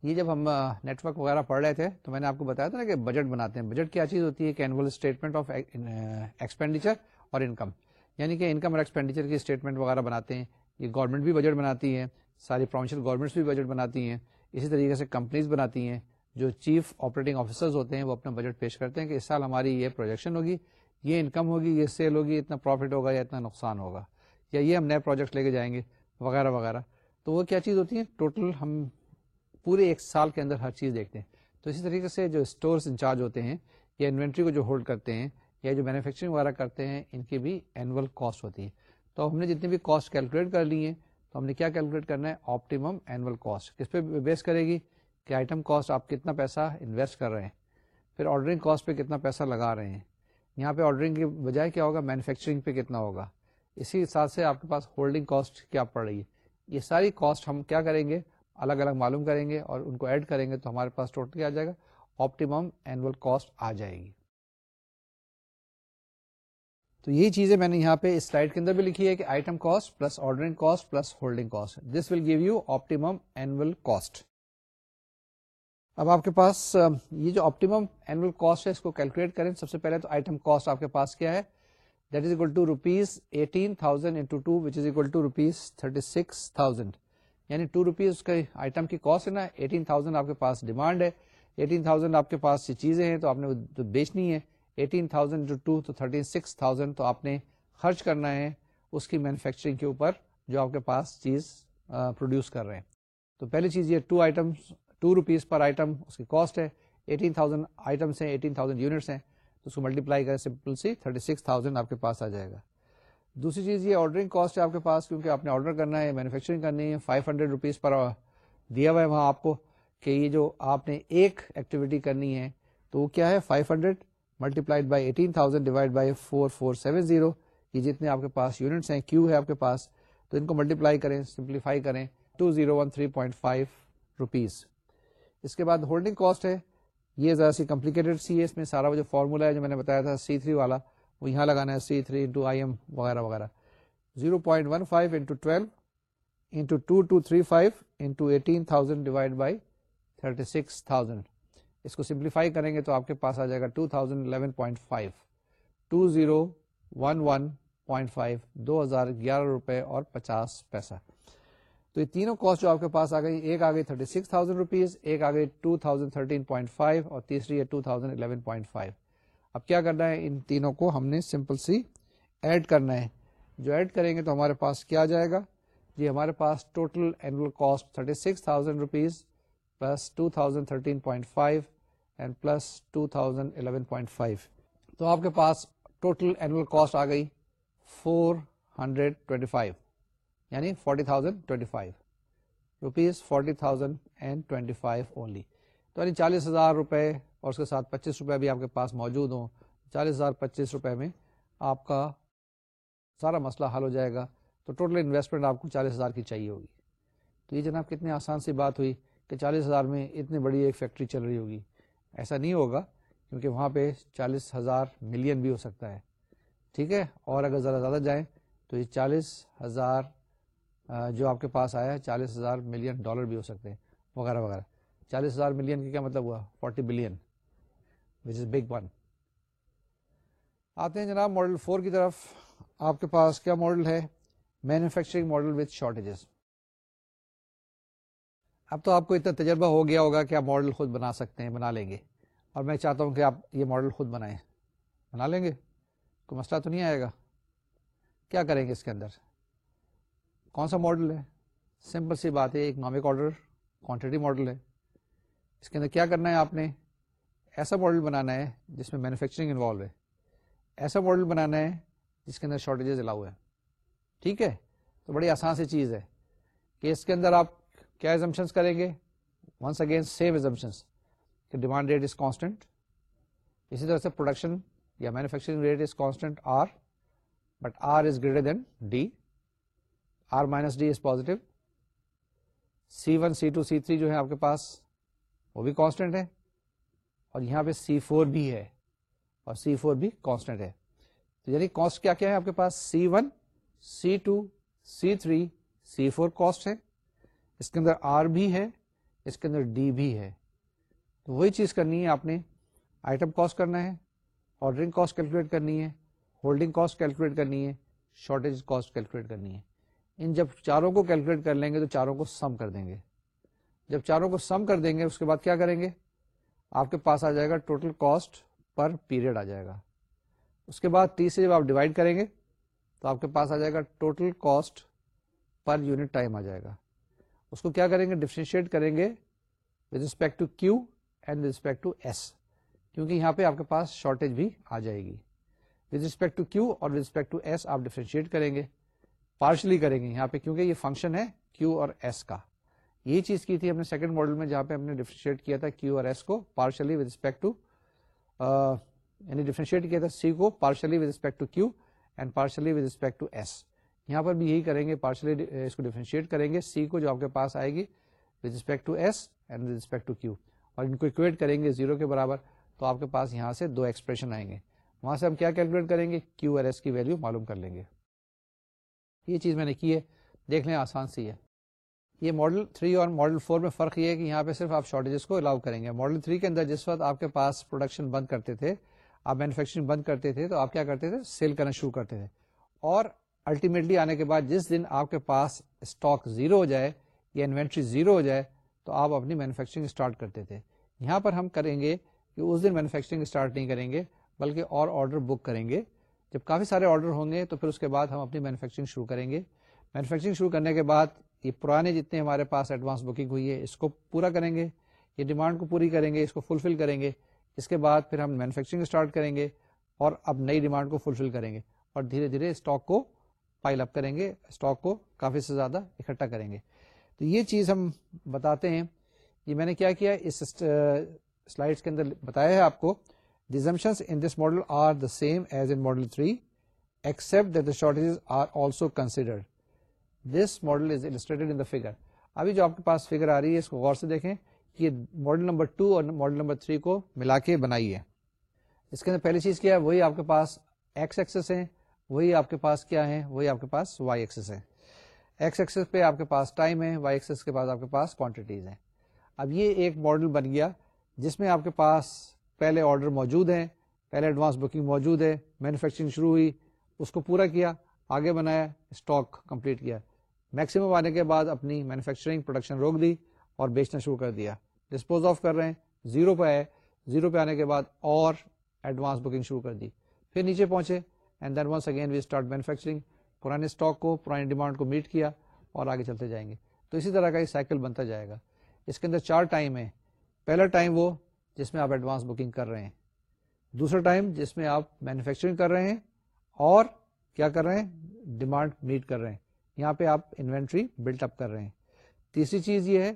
Speaker 1: یہ جب ہم نیٹ ورک وغیرہ پڑھ رہے تھے تو میں نے آپ کو بتایا تھا نا کہ بجٹ بناتے ہیں بجٹ کیا چیز ہوتی ہے کہ اینول اسٹیٹمنٹ آف ایکسپینڈیچر اور انکم یعنی کہ انکم اور ایکسپینڈیچر کی اسٹیٹمنٹ وغیرہ بناتے ہیں یہ گورنمنٹ بھی بجٹ بناتی ہے ساری پروونشل گورنمنٹس بھی بجٹ بناتی ہیں اسی طریقے سے کمپنیز بناتی ہیں جو چیف آپریٹنگ آفیسرز ہوتے ہیں وہ اپنا بجٹ پیش کرتے ہیں کہ اس سال ہماری یہ پروجیکشن ہوگی یہ انکم ہوگی یہ سیل ہوگی اتنا پروفٹ ہوگا یا اتنا نقصان ہوگا یا یہ ہم نئے پروجیکٹ لے کے جائیں گے وغیرہ وغیرہ تو وہ کیا چیز ہوتی ہیں ٹوٹل ہم پورے ایک سال کے اندر ہر چیز دیکھتے ہیں تو اسی طریقے سے جو اسٹورس انچارج ہوتے ہیں یا انوینٹری کو جو ہولڈ کرتے ہیں یا جو مینوفیکچرنگ وغیرہ کرتے ہیں ان کی بھی اینول کاسٹ ہوتی ہے تو ہم نے جتنی بھی کاسٹ کیلکولیٹ کر لی ہیں تو ہم نے کیا کیلکولیٹ کرنا ہے آپٹیمم اینول کاسٹ کس پہ بیس کرے گی کہ آئٹم کاسٹ آپ کتنا پیسہ انویسٹ کر رہے ہیں پھر آرڈرنگ کاسٹ پہ کتنا پیسہ لگا رہے ہیں یہاں پہ آرڈرنگ کے بجائے کیا ہوگا مینوفیکچرنگ پہ کتنا ہوگا اسی حساب سے آپ کے پاس ہولڈنگ کاسٹ کیا پڑ رہی ہے یہ ساری کاسٹ ہم کیا کریں گے الگ الگ معلوم کریں گے اور ان کو ایڈ کریں گے تو ہمارے پاس ٹوٹلی آ جائے گا آپٹیمم اینول کاسٹ آ جائے گی تو یہی چیزیں میں نے یہاں پہ اس سلائڈ کے اندر بھی لکھی ہے کہ item cost plus ordering cost plus holding cost this will give you optimum annual cost اب آپ کے پاس یہ جو آپٹیمم اینوئل کاسٹ ہے اس کو کیلکولیٹ کریں سب سے پہلے تو آئٹم کاسٹ آپ کے پاس کیا ہے that is equal to rupees eighteen thousand into two which is equal to rupees thirty six thousand یعنی ٹو روپیز کے آئٹم کی کاسٹ ہے نا ایٹین تھاؤزینڈ آپ کے پاس ڈیمانڈ ہے ایٹین تھاؤزینڈ آپ کے پاس یہ چیزیں ہیں تو آپ نے جو بیچنی ہے ایٹین تھاؤزینڈ انٹو ٹو تو تھرٹی سکس تھاؤزینڈ تو آپ نے خرچ کرنا ہے اس کی مینوفیکچرنگ کے اوپر جو آپ کے پاس چیز پروڈیوس کر رہے ہیں تو پہلی چیز یہ two item two rupees per item اس کی کاسٹ ہے ایٹین تھاؤزینڈ آئٹمس ہیں ایٹین تھاؤزینڈ یونٹس ہیں تو اس کو ملٹیپلائی کریں سمپل سی تھرٹی سکس تھاؤزینڈ آپ کے پاس آ جائے گا دوسری چیز یہ آرڈرنگ کاسٹ ہے آپ کے پاس کیونکہ آپ نے آرڈر کرنا ہے مینوفیکچرنگ کرنی ہے فائیو ہنڈریڈ روپیز پر دیا ہوا ہے وہاں آپ کو کہ یہ جو آپ نے ایک ایکٹیویٹی کرنی ہے تو وہ کیا ہے five hundred multiplied by eighteen thousand divide by four four seven zero یہ جتنے آپ کے پاس یونٹس ہیں کیو ہے آپ کے پاس تو ان کو ملٹیپلائی کریں سمپلیفائی کریں two zero one three point five rupees اس کے بعد ہولڈنگ کاسٹ ہے یہ ذرا سی کمپلیکیٹڈ سی ہے اس میں سارا وہ جو فارمولا ہے جو میں نے بتایا تھا سی تھری والا وہ یہاں لگانا ہے C three into I M وغیرہ وغیرہ zero point one five into twelve into two two three five into eighteen thousand divide by thirty six thousand اس کو سمپلیفائی کریں گے تو آپ کے پاس آ جائے گا two thousand eleven point five two zero one one point five دو ہزار گیارہ روپے اور پچاس پیسہ تو یہ تینوں کاسٹ جو آپ کے پاس آ گئی ایک آ گئی تھرٹی سکس تھاؤزینڈ روپیز ایک آ گئی two thousand thirteen point five اور تیسری ہے two thousand eleven point five اب کیا کرنا ہے ان تینوں کو ہم نے سمپل سی ایڈ کرنا ہے جو ایڈ کریں گے تو ہمارے پاس کیا جائے گا جی ہمارے پاس total cost thirty six thousand rupees plus two thousand thirteen point five and plus two thousand eleven point five تو آپ کے پاس ٹوٹل اینوئل کاسٹ آ گئی فور ہنڈریڈ ٹوئنٹی فائیو یعنی forty thousand five rupees forty thousand and five only تو یعنی چالیس ہزار روپئے اور اس کے ساتھ پچیس روپئے بھی آپ کے پاس موجود ہوں چالیس ہزار پچیس روپئے میں آپ کا سارا مسئلہ حل ہو جائے گا تو ٹوٹل انویسٹمنٹ آپ کو چالیس ہزار کی چاہیے ہوگی تو یہ جناب کتنی آسان سی بات ہوئی کہ چالیس ہزار میں اتنی بڑی ایک فیکٹری چل رہی ہوگی ایسا نہیں ہوگا کیونکہ وہاں پہ چالیس ہزار ملین بھی ہو سکتا ہے ٹھیک ہے اور اگر ذرا زیادہ جائیں تو یہ چالیس ہزار جو آپ کے پاس آیا ہے چالیس ہزار ملین ڈالر بھی ہو سکتے ہیں وغیرہ وغیرہ چالیس ہزار ملین کا کیا مطلب ہوا forty billion which is big one آتے ہیں جناب ماڈل فور کی طرف آپ کے پاس کیا ماڈل ہے مینوفیکچرنگ ماڈل وتھ شارٹیجز اب تو آپ کو اتنا تجربہ ہو گیا ہوگا کہ آپ ماڈل خود بنا سکتے ہیں بنا لیں گے اور میں چاہتا ہوں کہ آپ یہ ماڈل خود بنائیں بنا لیں گے کوئی مسئلہ تو نہیں آئے گا کیا کریں گے اس کے اندر کون سا ماڈل ہے سمپل سی بات ہے اکنامک آرڈر کوانٹٹی ماڈل ہے اس کے اندر کیا کرنا ہے آپ نے ایسا ماڈل بنانا ہے جس میں مینوفیکچرنگ انوالو ہے ایسا ماڈل بنانا ہے جس کے اندر شارٹیجز الاؤ ہے ٹھیک ہے تو بڑی آسان سی چیز ہے کہ اس کے اندر آپ کیا ایزمپشنس کریں گے ونس اگین سیم ایزمپشنس کہ ڈیمانڈ ریٹ از کانسٹنٹ اسی طرح سے پروڈکشن یا manufacturing rate is constant R but R is greater than D R minus D is positive C one C two C three جو ہے آپ کے پاس وہ بھی کانسٹینٹ ہے اور یہاں پہ سی فور بھی ہے اور سی فور بھی کانسٹینٹ ہے تو یعنی کاسٹ کیا کیا ہے آپ کے پاس C one C two C three C four cost ہے اس کے اندر آر بھی ہے اس کے اندر ڈی بھی ہے تو وہی چیز کرنی ہے آپ نے آئٹم کاسٹ کرنا ہے آرڈرنگ کاسٹ کیلکولیٹ کرنی ہے ہولڈنگ کاسٹ کیلکولیٹ کرنی ہے شارٹیج کاسٹ کیلکولیٹ کرنی ہے ان جب چاروں کو کیلکولیٹ کر لیں گے تو چاروں کو سم کر دیں گے جب چاروں کو سم کر دیں گے اس کے بعد کیا کریں گے آپ کے پاس آ جائے گا ٹوٹل کاسٹ پر پیریڈ آ جائے گا اس کے بعد سے جب آپ ڈیوائڈ کریں گے تو آپ کے پاس آ جائے گا total cost per unit time آ جائے گا اس کو کیا کریں گے ڈیفرینشیٹ کریں گے with respect to Q and respect to S کیونکہ یہاں پہ آپ کے پاس شارٹیج بھی آ جائے گی ود رسپیکٹ ٹو کیو اور ود رسپیکٹ ٹو ایس آپ ڈیفرینشیٹ کریں گے پارشلی کریں گے یہاں پہ کیونکہ یہ فنکشن ہے کیو اور ایس کا یہ چیز کی تھی ہم نے سیکنڈ ماڈل میں جہاں پہ ہم نے ڈیفرینشیٹ کیا تھا کیو اور ایس کو پارشلی ود رسپیکٹ ٹو یعنی ڈیفرینشیٹ کیا تھا سی کو partially with respect to Q and partially with respect to S یہاں پر بھی یہی کریں گے پارشلی اس کو ڈیفرینشیٹ کریں گے سی کو جو آپ کے پاس آئے گی with respect to S and with respect to Q اور ان کو اکویٹ کریں گے زیرو کے برابر تو آپ کے پاس یہاں سے دو ایکسپریشن آئیں گے وہاں سے ہم کیا کیلکولیٹ کریں گے کیو اور ایس کی ویلو معلوم کر لیں گے یہ چیز میں نے کی ہے دیکھ لیں آسان سی ہے یہ ماڈل تھری اور ماڈل فور میں فرق یہ ہے کہ یہاں پہ صرف آپ شارٹیجز کو الاؤ کریں گے ماڈل تھری کے اندر جس وقت آپ کے پاس پروڈکشن بند کرتے تھے آپ مینوفیکچرنگ بند کرتے تھے تو آپ کیا کرتے تھے سیل کرنا شروع کرتے تھے اور الٹیمیٹلی آنے کے بعد جس دن آپ کے پاس اسٹاک زیرو ہو جائے یا انوینٹری زیرو ہو جائے تو آپ اپنی مینوفیکچرنگ اسٹارٹ کرتے تھے یہاں پر ہم کریں گے کہ اس دن مینوفیکچرنگ اسٹارٹ نہیں کریں گے بلکہ اور آرڈر بک کریں گے جب کافی سارے آرڈر ہوں گے تو پھر اس کے بعد ہم اپنی مینوفیکچرنگ شروع کریں گے مینوفیکچرنگ شروع کرنے کے بعد یہ پرانے جتنے ہمارے پاس ایڈوانس بکنگ ہوئی ہے اس کو پورا کریں گے یہ ڈیمانڈ کو پوری کریں گے اس کو فلفل کریں گے اس کے بعد پھر ہم مینوفیکچرنگ اسٹارٹ کریں گے اور اب نئی ڈیمانڈ کو فلفل کریں گے اور دھیرے دھیرے اسٹاک کو پائل اپ کریں گے اسٹاک کو کافی سے زیادہ اکٹھا کریں گے تو یہ چیز ہم بتاتے ہیں یہ میں نے کیا کیا اس سلائڈس کے اندر بتایا ہے آپ کو the assumption in this model are the same as in model three except to consider ابھی جو آپ کے پاس فگر آ رہی ہے اس کو غور سے دیکھیں یہ ماڈل نمبر ٹو اور ماڈل نمبر تھری کو ملا کے بنا ہے اس کے اندر پہلی چیز کیا ہے وہی آپ کے پاس ایکس ایکسس ہیں وہی آپ کے پاس کیا ہے وہی آپ کے پاس وائی ایکسس ہیں ایکس ایکسس پہ آپ کے پاس ٹائم ہے وائی ایکسس کے پاس آپ کے پاس کوانٹیٹیز ہیں اب یہ ایک ماڈل بن گیا جس میں آپ کے پاس پہلے آرڈر موجود ہیں پہلے ایڈوانس بکنگ موجود ہے مینوفیکچرنگ شروع ہوئی اس کو پورا کیا آگے بنایا اسٹاک کمپلیٹ کیا میکسیمم آنے کے بعد اپنی مینوفیکچرنگ پروڈکشن روک دی اور بیچنا شروع کر دیا ڈسپوز آف کر رہے ہیں زیرو پہ آئے زیرو پہ آنے کے بعد اور ایڈوانس بکنگ شروع کر دی پھر نیچے پہنچے and then once again we start manufacturing پرانے اسٹاک کو پرانی ڈیمانڈ کو میٹ کیا اور آگے چلتے جائیں گے تو اسی طرح کا یہ سائیکل بنتا جائے گا اس کے اندر چار ٹائم ہے پہلا ٹائم وہ جس میں آپ ایڈوانس بکنگ کر رہے ہیں دوسرا ٹائم جس میں آپ مینوفیکچرنگ کر رہے ہیں اور کیا کر رہے ہیں ڈیمانڈ میٹ کر رہے ہیں یہاں پہ آپ انوینٹری بلٹ اپ کر رہے ہیں تیسری چیز یہ ہے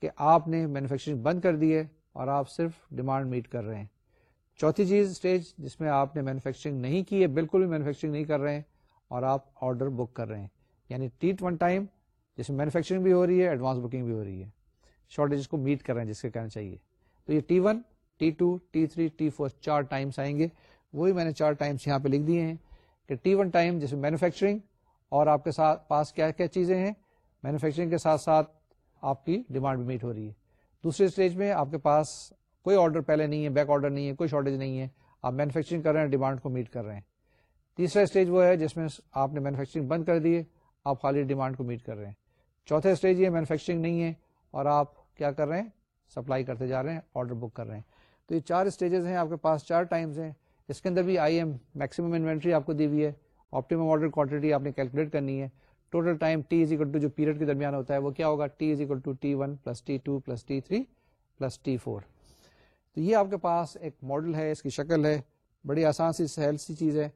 Speaker 1: کہ آپ نے مینوفیکچرنگ بند کر دی ہے اور آپ صرف ڈیمانڈ میٹ کر رہے ہیں چوتھی چیز اسٹیج جس میں آپ نے مینوفیکچرنگ نہیں کی ہے بالکل بھی مینوفیکچرنگ نہیں کر رہے ہیں اور آپ آرڈر بک کر رہے ہیں یعنی ٹیٹ ون ٹائم جس میں مینوفیکچرنگ بھی ہو رہی ہے ایڈوانس بکنگ بھی ہو رہی ہے شارٹیج کو میٹ کر رہے ہیں جس کے کہنا چاہیے تو یہ T one T two T three T four چار ٹائمس آئیں گے وہی میں نے چار ٹائمس یہاں پہ لکھ دیے ہیں کہ ٹی ون ٹائم جس میں مینوفیکچرنگ اور آپ کے ساتھ پاس کیا کیا چیزیں ہیں مینوفیکچرنگ کے ساتھ ساتھ آپ کی ڈیمانڈ بھی میٹ ہو رہی ہے دوسرے اسٹیج میں آپ کے پاس کوئی آرڈر پہلے نہیں ہے بیک آرڈر نہیں ہے کوئی شارٹیج نہیں ہے آپ مینوفیکچرنگ کر رہے ہیں ڈیمانڈ کو میٹ کر رہے ہیں تیسرا اسٹیج وہ ہے جس میں آپ نے مینوفیکچرنگ بند کر دی ہے آپ خالی ڈیمانڈ کو میٹ کر رہے ہیں چوتھا اسٹیج یہ مینوفیکچرنگ نہیں ہے اور آپ کیا کر رہے ہیں سپلائی کرتے جا رہے ہیں آرڈر بک کر رہے ہیں تو یہ چار اسٹیجز ہیں آپ کے پاس چار ٹائمز ہیں اس کے اندر بھی آئی ایم میکسیمم انوینٹری آپ کو دی ہوئی ہے آپٹیمم آرڈر کوانٹٹی آپ نے کیلکولیٹ کرنی ہے total time T is equal to جو پیریڈ کے درمیان ہوتا ہے وہ کیا ہوگا T is equal to T one plus T two plus T three plus T four تو یہ آپ کے پاس ایک ماڈل ہے اس کی شکل ہے بڑی آسان سی سہل سی چیز ہے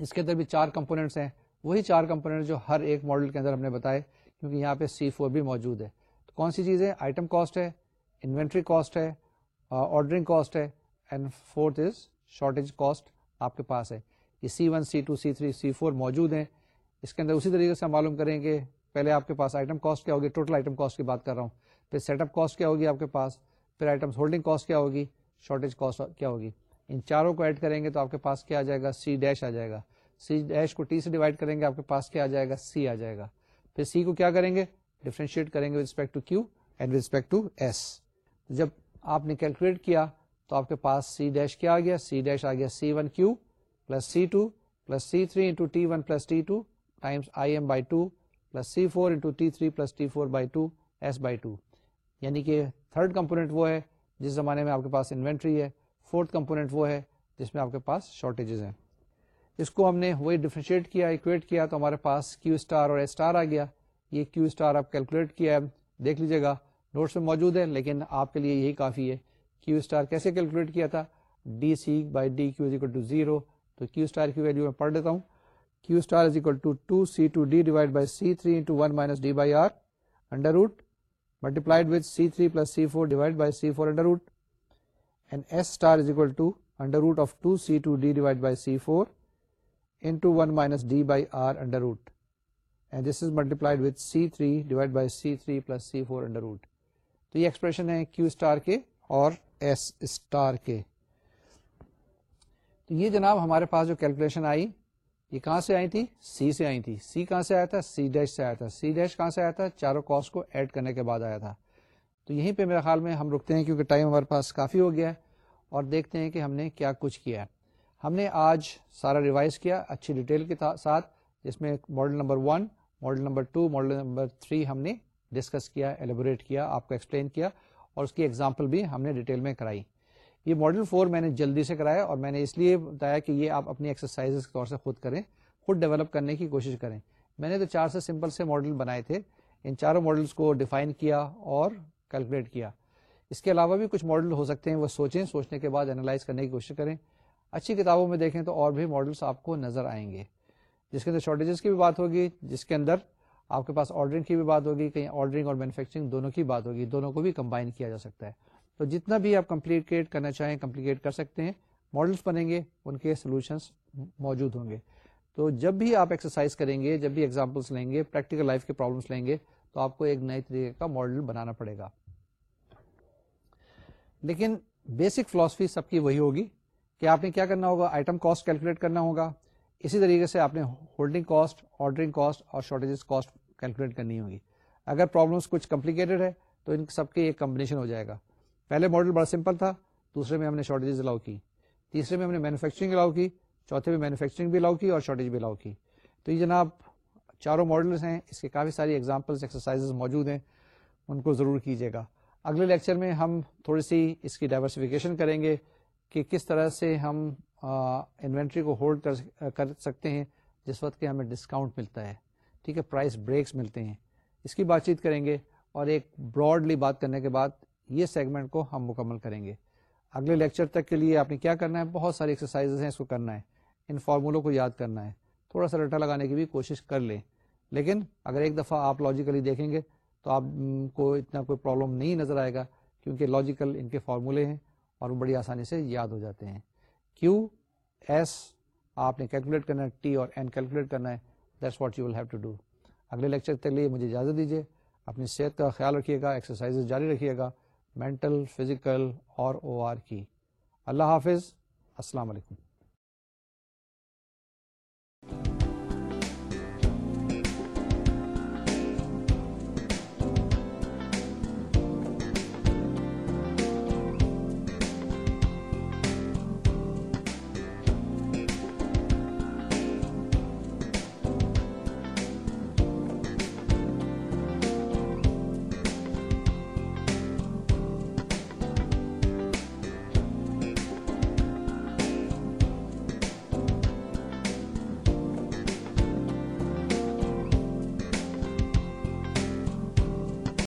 Speaker 1: اس کے اندر بھی چار کمپوننٹس ہیں وہی چار کمپوننٹ جو ہر ایک ماڈل کے اندر ہم نے بتائے کیونکہ یہاں پہ سی فور بھی موجود ہے تو کون سی چیزیں آئٹم کاسٹ ہے انوینٹری کاسٹ ہے آرڈرنگ کاسٹ ہے and fourth is shortage cost آپ کے پاس ہے یہ C one C two C three C four موجود ہیں اس کے اندر اسی طریقے سے ہم معلوم کریں گے پہلے آپ کے پاس آئٹم کاسٹ کیا ہوگی ٹوٹل آئٹم کاسٹ کی بات کر رہا ہوں پھر سیٹ اپ کاسٹ کیا ہوگی آپ کے پاس پھر آئٹم ہولڈنگ کاسٹ کیا ہوگی شارٹیج کاسٹ کیا ہوگی ان چاروں کو ایڈ کریں گے تو آپ کے پاس کیا آ جائے گا سی ڈیش آ جائے گا سی ڈیش کو ٹی سے ڈیوائڈ کریں گے آپ کے پاس کیا آ جائے گا سی آ جائے گا پھر سی کو کیا کریں گے ڈیفرینشیٹ کریں گے with respect to Q and respect to S جب آپ نے کیلکولیٹ کیا تو آپ کے پاس سی ڈیش کیا آ گیا سی ڈیش آ گیا C one Q plus C two plus C three into T one plus T two times I M by two plus C four into T three plus T four by two S by two یعنی کہ third component وہ ہے جس زمانے میں آپ کے پاس انوینٹری ہے فورتھ کمپونیٹ وہ ہے جس میں آپ کے پاس شارٹیجز ہیں اس کو ہم نے وہی ڈیفرینشیٹ کیا ایکویٹ کیا تو ہمارے پاس کیو اسٹار اور اسٹار آ گیا یہ کیو اسٹار آپ کیلکولیٹ کیا ہے دیکھ لیجیے گا نوٹس میں موجود ہیں لیکن آپ کے لیے یہی کافی ہے کیو اسٹار کیسے کیلکولیٹ کیا تھا D C by D Q is equal to zero تو کیو اسٹار کی ویلیو میں پڑھ لیتا ہوں Q star is equal to two C two D divide by C three into one minus D by R under root multiplied with C three plus C four divide by C four under root and S star is equal to under root of two C two D divide by C four into one minus D by R under root and this is multiplied with C three divide by C three plus C four under root تو یہ expression ہے Q star کے اور S star کے تو یہ جناب ہمارے پاس جو کیلکولیشن آئی یہ کہاں سے آئی تھی سی سے آئی تھی سی کہاں سے آیا تھا سی ڈیش سے آیا تھا سی ڈیش کہاں سے آیا تھا چاروں کاس کو ایڈ کرنے کے بعد آیا تھا تو یہیں پہ میرے خیال میں ہم رکتے ہیں کیونکہ ٹائم ہمارے پاس کافی ہو گیا ہے اور دیکھتے ہیں کہ ہم نے کیا کچھ کیا ہے ہم نے آج سارا ریوائز کیا اچھی ڈیٹیل کے ساتھ جس میں model number one model number two model number three ہم نے ڈسکس کیا ایلیبوریٹ کیا آپ کو ایکسپلین کیا اور اس کی ایگزامپل بھی ہم نے ڈیٹیل میں کرائی یہ ماڈل فور میں نے جلدی سے کرایا اور میں نے اس لیے بتایا کہ یہ آپ اپنی ایکسرسائز کے طور سے خود کریں خود ڈیولپ کرنے کی کوشش کریں میں نے تو چار سے سمپل سے ماڈل بنائے تھے ان چاروں ماڈلس کو ڈیفائن کیا اور کیلکولیٹ کیا اس کے علاوہ بھی کچھ ماڈل ہو سکتے ہیں وہ سوچیں سوچنے کے بعد انالائز کرنے کی کوشش کریں اچھی کتابوں میں دیکھیں تو اور بھی ماڈلس آپ کو نظر آئیں گے جس کے اندر شارٹیجز کی بھی بات ہوگی جس کے اندر آپ کے پاس آرڈرنگ کی بھی بات ہوگی کہیں آرڈرنگ اور مینوفیکچرنگ دونوں کی بات ہوگی دونوں کو بھی کمبائن کیا جا سکتا ہے تو جتنا بھی آپ کمپلیکیٹ کرنا چاہیں کمپلیکیٹ کر سکتے ہیں ماڈلس بنیں گے ان کے سولوشنس موجود ہوں گے تو جب بھی آپ ایکسرسائز کریں گے جب بھی ایگزامپلس لیں گے پریکٹیکل لائف کے پرابلمس لیں گے تو آپ کو ایک نئے طریقے کا ماڈل بنانا پڑے گا لیکن بیسک فلاسفی سب کی وہی ہوگی کہ آپ نے کیا کرنا ہوگا آئٹم کاسٹ کیلکولیٹ کرنا ہوگا اسی طریقے سے آپ نے ہولڈنگ کاسٹ آرڈرنگ کاسٹ اور شارٹیجز کاسٹ کیلکولیٹ کرنی ہوگی اگر پرابلمس کچھ کمپلیکیٹڈ ہے تو ان سب کے ایک کمبنیشن ہو جائے گا پہلے ماڈل بڑا سمپل تھا دوسرے میں ہم نے شارٹیجز الاؤ کی تیسرے میں ہم نے مینوفیکچرنگ الاؤ کی چوتھے میں مینوفیکچرنگ بھی الاؤ کی اور شارٹیج بھی الاؤ کی تو یہ جناب چاروں ماڈلس ہیں اس کے کافی ساری ایگزامپلس ایکسرسائز موجود ہیں ان کو ضرور کیجیے گا اگلے لیکچر میں ہم تھوڑی سی اس کی ڈائیورسفیکیشن کریں گے کہ کس طرح سے ہم انوینٹری کو ہولڈ کر سکتے ہیں جس وقت کہ ہمیں ڈسکاؤنٹ ملتا ہے ٹھیک ہے پرائز بریکس ملتے ہیں اس کی بات چیت کریں گے اور ایک براڈلی بات کرنے کے بعد یہ سیگمنٹ کو ہم مکمل کریں گے اگلے لیکچر تک کے لیے آپ نے کیا کرنا ہے بہت ساری ایکسرسائز ہیں اس کو کرنا ہے ان فارمولوں کو یاد کرنا ہے تھوڑا سا رٹا لگانے کی بھی کوشش کر لیں لیکن اگر ایک دفعہ آپ لاجیکلی دیکھیں گے تو آپ کو اتنا کوئی پرابلم نہیں نظر آئے گا کیونکہ لاجیکل ان کے فارمولے ہیں اور وہ بڑی آسانی سے یاد ہو جاتے ہیں کیو ایس آپ نے کیلکولیٹ کرنا ہے ٹی اور این کیلکولیٹ کرنا ہے that's what you will have to do اگلے لیکچر تک لیے مجھے اجازت دیجیے اپنی صحت کا خیال رکھیے گا ایکسرسائز جاری رکھیے گا مینٹل فزیکل اور او آر کی اللہ حافظ السلام علیکم